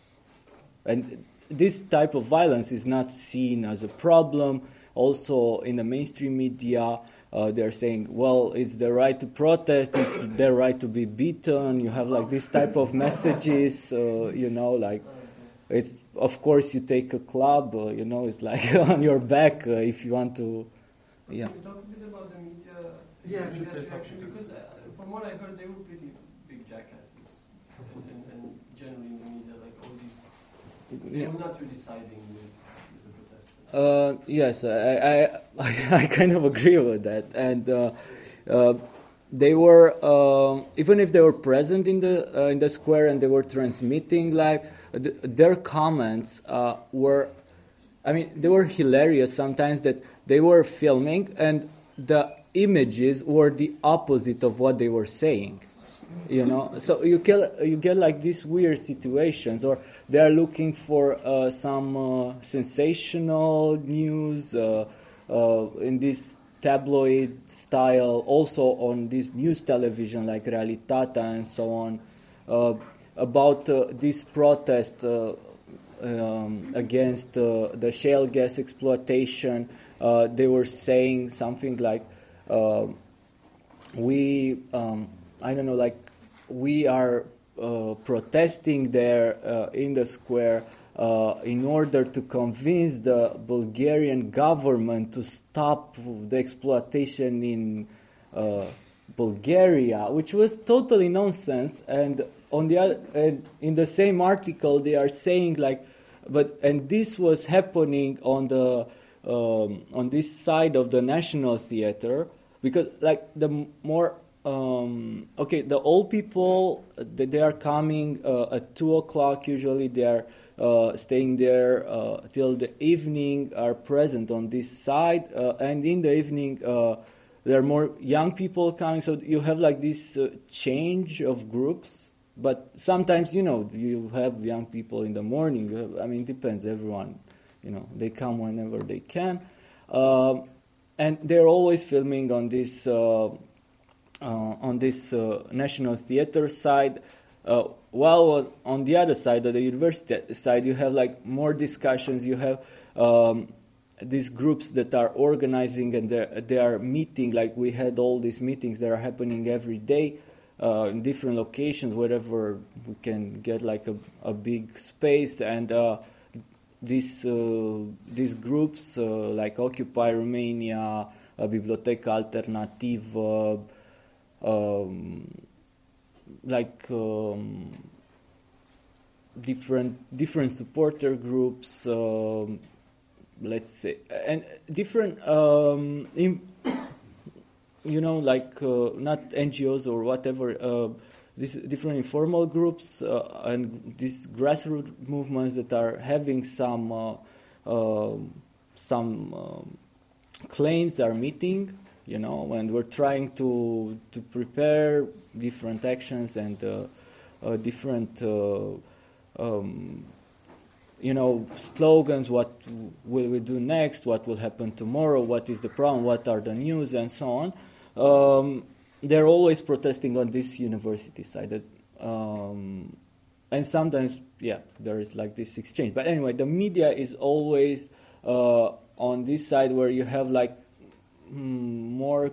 And this type of violence is not seen as a problem. Also, in the mainstream media, uh, they're saying, well, it's their right to protest, it's their right to be beaten. You have like this type of messages, uh, you know, like it's of course you take a club, uh, you know, it's like *laughs* on your back uh, if you want to, yeah. Can we talk a bit about the media? Yeah, media should reaction? Because uh, from what I heard, they were pretty big jackasses, and, *laughs* and, and generally in the media, like all these, they Yeah. were not really siding with, with the protesters. Uh, yes, I, I, *laughs* I kind of agree with that. And uh, uh, they were, um even if they were present in the uh, in the square and they were transmitting, like th- their comments uh, were, I mean, they were hilarious. Sometimes that they were filming and the images were the opposite of what they were saying you know so you get you get like these weird situations or they are looking for uh, some uh, sensational news uh, uh, in this tabloid style also on this news television like Realitatea and so on about this protest um, against the shale gas exploitation. They were saying something like we um, I don't know like we are protesting there uh, in the square uh, in order to convince the Bulgarian government to stop the exploitation in uh, Bulgaria, which was totally nonsense. And on the other, and in the same article, they are saying like, but and this was happening on the um, on this side of the National Theater because like the more um, okay the old people they, are coming uh, at two o'clock usually they are uh, staying there uh, till the evening are present on this side uh, and in the evening uh, there are more young people coming. So you have like this uh, change of groups but sometimes you know you have young people in the morning i mean it depends everyone you know they come whenever they can. Um, and they're always filming on this on this uh, national theater side uh, while on the other side, of the university side, you have like more discussions. You have um, these groups that are organizing and they are meeting. Like we had all these meetings that are happening every day uh, in different locations, wherever we can get like a, a big space. And uh, these uh, these groups uh, like Occupy Romania, uh, Biblioteca Alternativă, um, like um, different different supporter groups. Um, let's say and different um, in, you know like uh, not NGOs or whatever uh, these different informal groups uh, and these grassroots movements that are having some uh, um, some um, claims are meeting you know and we're trying to to prepare different actions and uh, uh, different um, you know, slogans, what will we do next, what will happen tomorrow, what is the problem, what are the news, and so on. Um, they're always protesting on this university side. That, um, and sometimes, yeah, there is like this exchange. But anyway, the media is always uh, on this side where you have like more,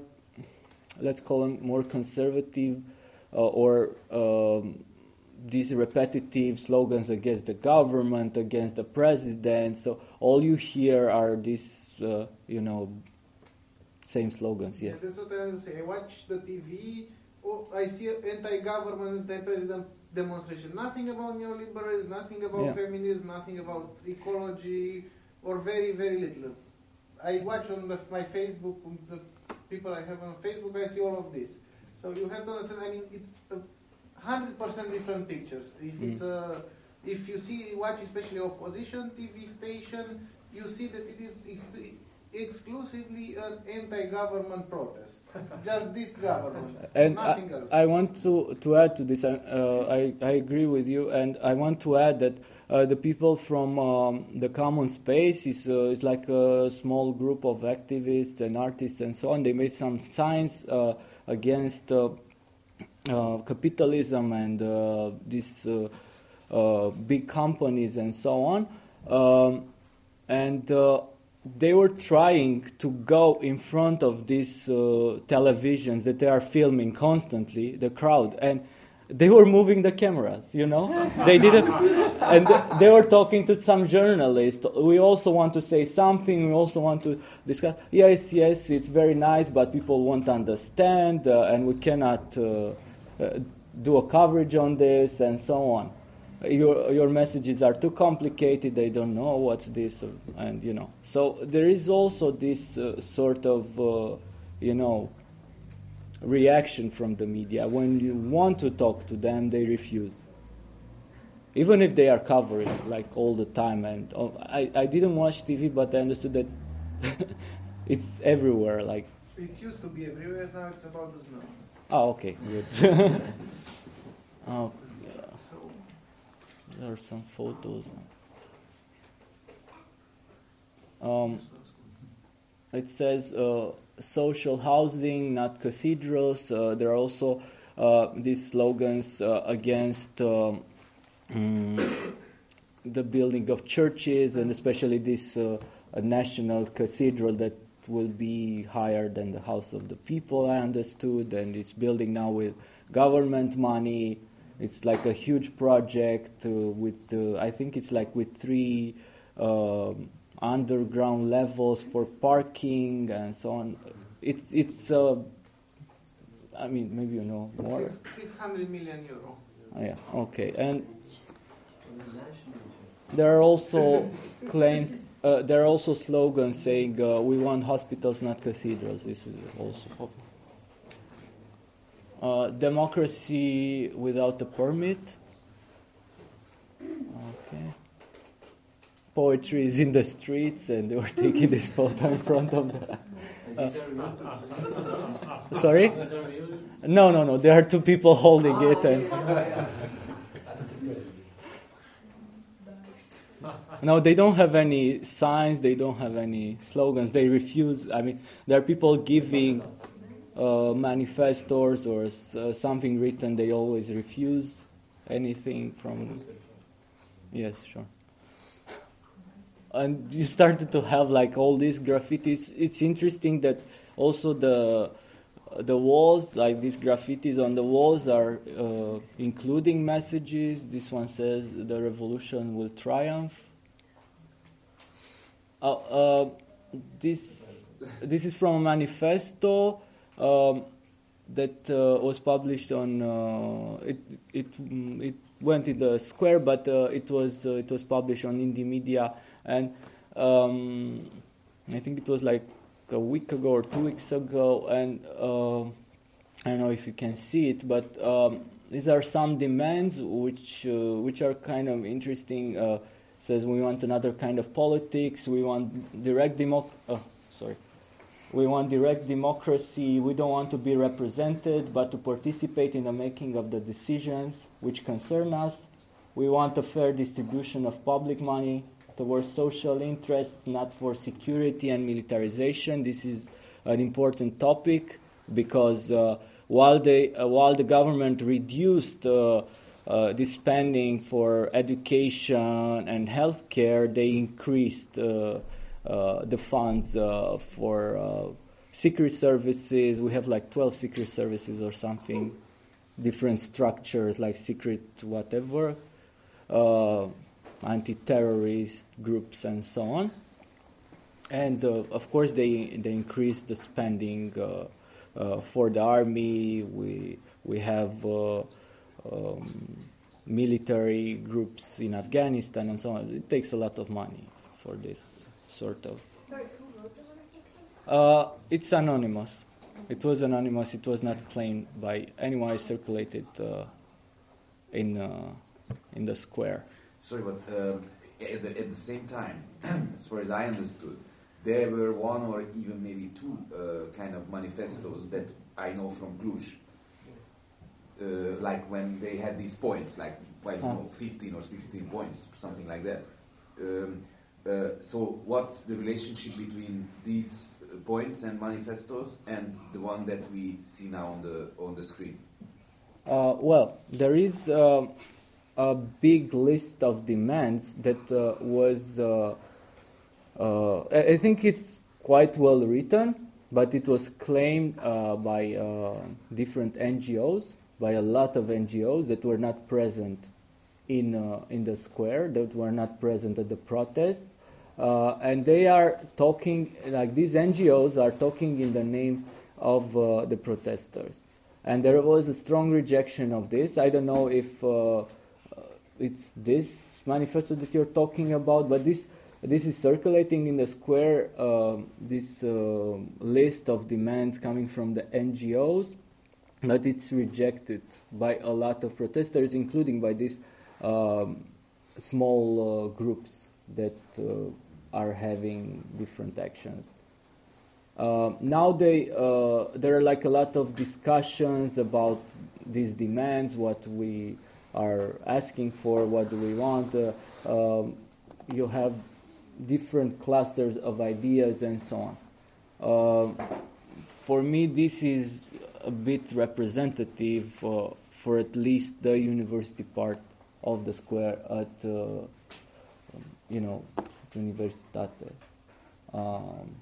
let's call them more conservative uh, or um, these repetitive slogans against the government, against the president. So all you hear are these, uh, you know, same slogans. Yes. That's what I say. I watch the TV. Oh, I see anti-government, anti-president demonstration. Nothing about neoliberalism, nothing about yeah. feminism, nothing about ecology, or very, very little. I watch on the, my Facebook, the people I have on Facebook, I see all of this. So you have to understand. I mean, it's a hundred percent different pictures. If mm. it's a, if you see watch especially opposition TV station, you see that it is exclusively an anti-government protest. *laughs* Just this government, and nothing I, else. I want to, to add to this. Uh, I, I agree with you, and I want to add that the people from um, the common space is, uh, is like a small group of activists and artists and so on. They made some signs uh, against uh, uh, capitalism and uh, these uh, big companies and so on. Um, and they were trying to go in front of these televisions that they are filming constantly, the crowd. And they were moving the cameras, you know. they didn't, and they were talking to some journalists. We also want to say something. We also want to discuss. Yes, yes, it's very nice, but people won't understand, uh, and we cannot. Uh, uh, do a coverage on this and so on. Your your messages are too complicated. They don't know what's this, and you know. So there is also this uh, sort of uh, you know reaction from the media when you want to talk to them, they refuse. Even if they are covering like all the time, and oh, I I didn't watch TV, but I understood that *laughs* it's everywhere. Like it used to be everywhere. Now it's about the snow. Oh, okay, good. *laughs* oh, yeah. There are some photos. Um, it says uh, social housing, not cathedrals. Uh, there are also uh, these slogans uh, against mm, the building of churches, and especially this national cathedral that will be higher than the House of the People, I understood, and it's building now with government money. It's like a huge project uh, with, uh, I think it's like with three um, underground levels for parking and so on. It's, it's uh, I mean, maybe you know more. 600 million euro. Oh, yeah, okay. And there are also claims uh, there are also slogans saying uh, we want hospitals, not cathedrals. This is also popular. Uh, democracy without a permit. Okay. Poetry is in the streets, and they *laughs* were taking this photo in front of the. Uh, *laughs* sorry? No, no, no. There are two people holding it, and. No, they don't have any signs, they don't have any slogans, they refuse. I mean, there are people giving uh, manifestos or uh, something written, they always refuse. anything from. Yes, sure. And you started to have like all these graffitis. It's interesting that also the the walls, like these graffitis on the walls, are uh, including messages. This one says the revolution will triumph. Uh, uh, this this is from a manifesto um, that uh, was published on uh, it it it went in the square, but uh, it was it was published on Indymedia, and um, I think it was like a week ago or two weeks ago, and uh, I don't know if you can see it, but um, these are some demands which uh, which are kind of interesting. Uh, says we want another kind of politics. We want direct democ. Oh, sorry. We want direct democracy. We don't want to be represented, but to participate in the making of the decisions which concern us. We want a fair distribution of public money towards social interests, not for security and militarization. This is an important topic because uh, while, they, uh, while the government reduced uh, uh, the spending for education and healthcare, they increased uh, uh, the funds for secret services. We have like 12 secret services or something, different structures like secret whatever, anti-terrorist groups and so on. And uh, of course, they they increased the spending uh, uh, for the army. We we have uh, um, military groups in Afghanistan and so on. It takes a lot of money for this sort of. Sorry, who wrote the? Uh, it's anonymous. It was anonymous. It was not claimed by anyone. It circulated uh, in uh, in the square. Sorry, but um, at, the, at the same time, *clears throat* as far as I understood, there were one or even maybe two uh, kind of manifestos that I know from Cluj. Uh, like when they had these points, like I don't know, 15 or 16 points, something like that. Um, uh, so, what's the relationship between these uh, points and manifestos and the one that we see now on the on the screen? Uh, well, there is uh, a big list of demands that uh, was. Uh, uh, I think it's quite well written, but it was claimed uh, by uh, different NGOs, by a lot of NGOs that were not present in uh, in the square, that were not present at the protest. and they are talking like these NGOs are talking in the name of the protesters, and there was a strong rejection of this. I don't know if it's this manifesto that you're talking about, but this this is circulating in the square. Uh, this uh, list of demands coming from the NGOs, but it's rejected by a lot of protesters, including by these um, small uh, groups that uh, are having different actions. Uh, now they, uh, there are like a lot of discussions about these demands, what we are asking for, what do we want. Uh, um, you have different clusters of ideas and so on. Uh, for me, this is a bit representative for, for at least the university part of the square at, uh, you know, Universitate. Um,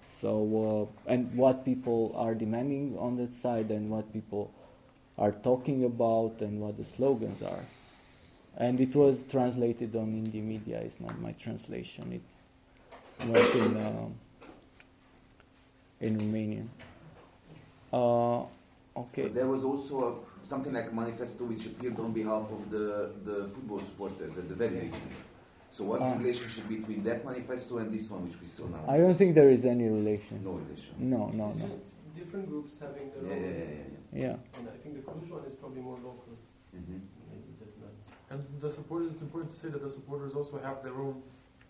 so, uh, and what people are demanding on that side, and what people are talking about, and what the slogans are. And it was translated on Indymedia. It's not my translation. It went in um in Romanian. Uh, okay. But there was also a, something like a manifesto which appeared on behalf of the, the football supporters at the very beginning. So what's Ah. the relationship between that manifesto and this one which we saw now? I don't think there is any relation. No relation. No, no, It's no. just different groups having their Yeah, own. yeah, yeah, yeah. Yeah. And I think the Cluj one is probably more local. Mhm. Maybe that matters. And the supporters, it's important to say that the supporters also have their own,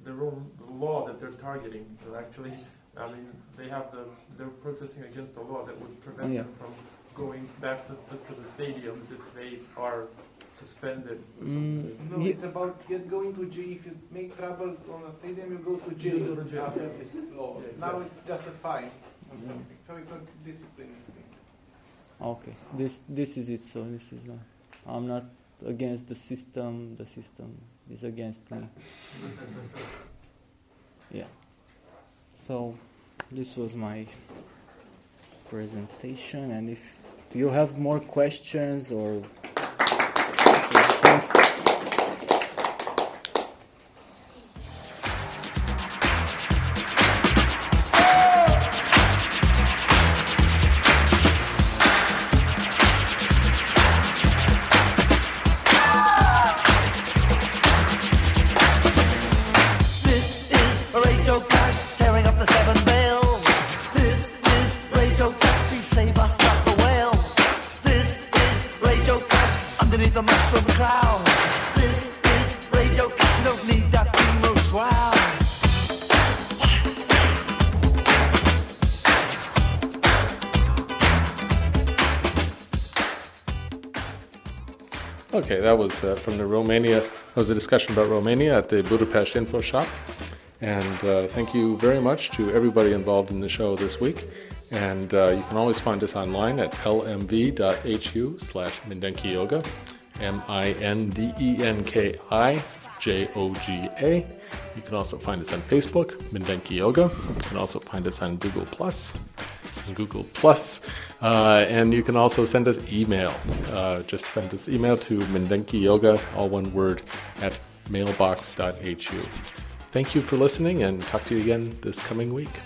their own law that they're targeting. So actually, I mean, they have the, they're protesting against a law that would prevent Oh, yeah. them from going back to, to, to the stadiums if they are suspended. or Mm, something. No, Ye- it's about get going to jail. If you make trouble on a stadium, you go to jail, You go to jail. after this law. Yeah, Now it's just a fine. or. So it's a discipline thing. Okay. This this is it. So this is. Uh, I'm not against the system, the system is against me. *laughs* yeah. So this was my presentation, and if you have more questions or thanks. Okay, that was uh, from the Romania. That was a discussion about Romania at the Budapest Info Shop. And uh, thank you very much to everybody involved in the show this week. And uh, you can always find us online at lmv.hu slash Mindenki Joga, M I N D E N K I J O G A. You can also find us on Facebook, Mindenki Joga. You can also find us on Google Plus. Google Plus, uh, and you can also send us email. Uh, just send us email to Mindenki Joga, all one word, at mailbox.hu. Thank you for listening, and talk to you again this coming week.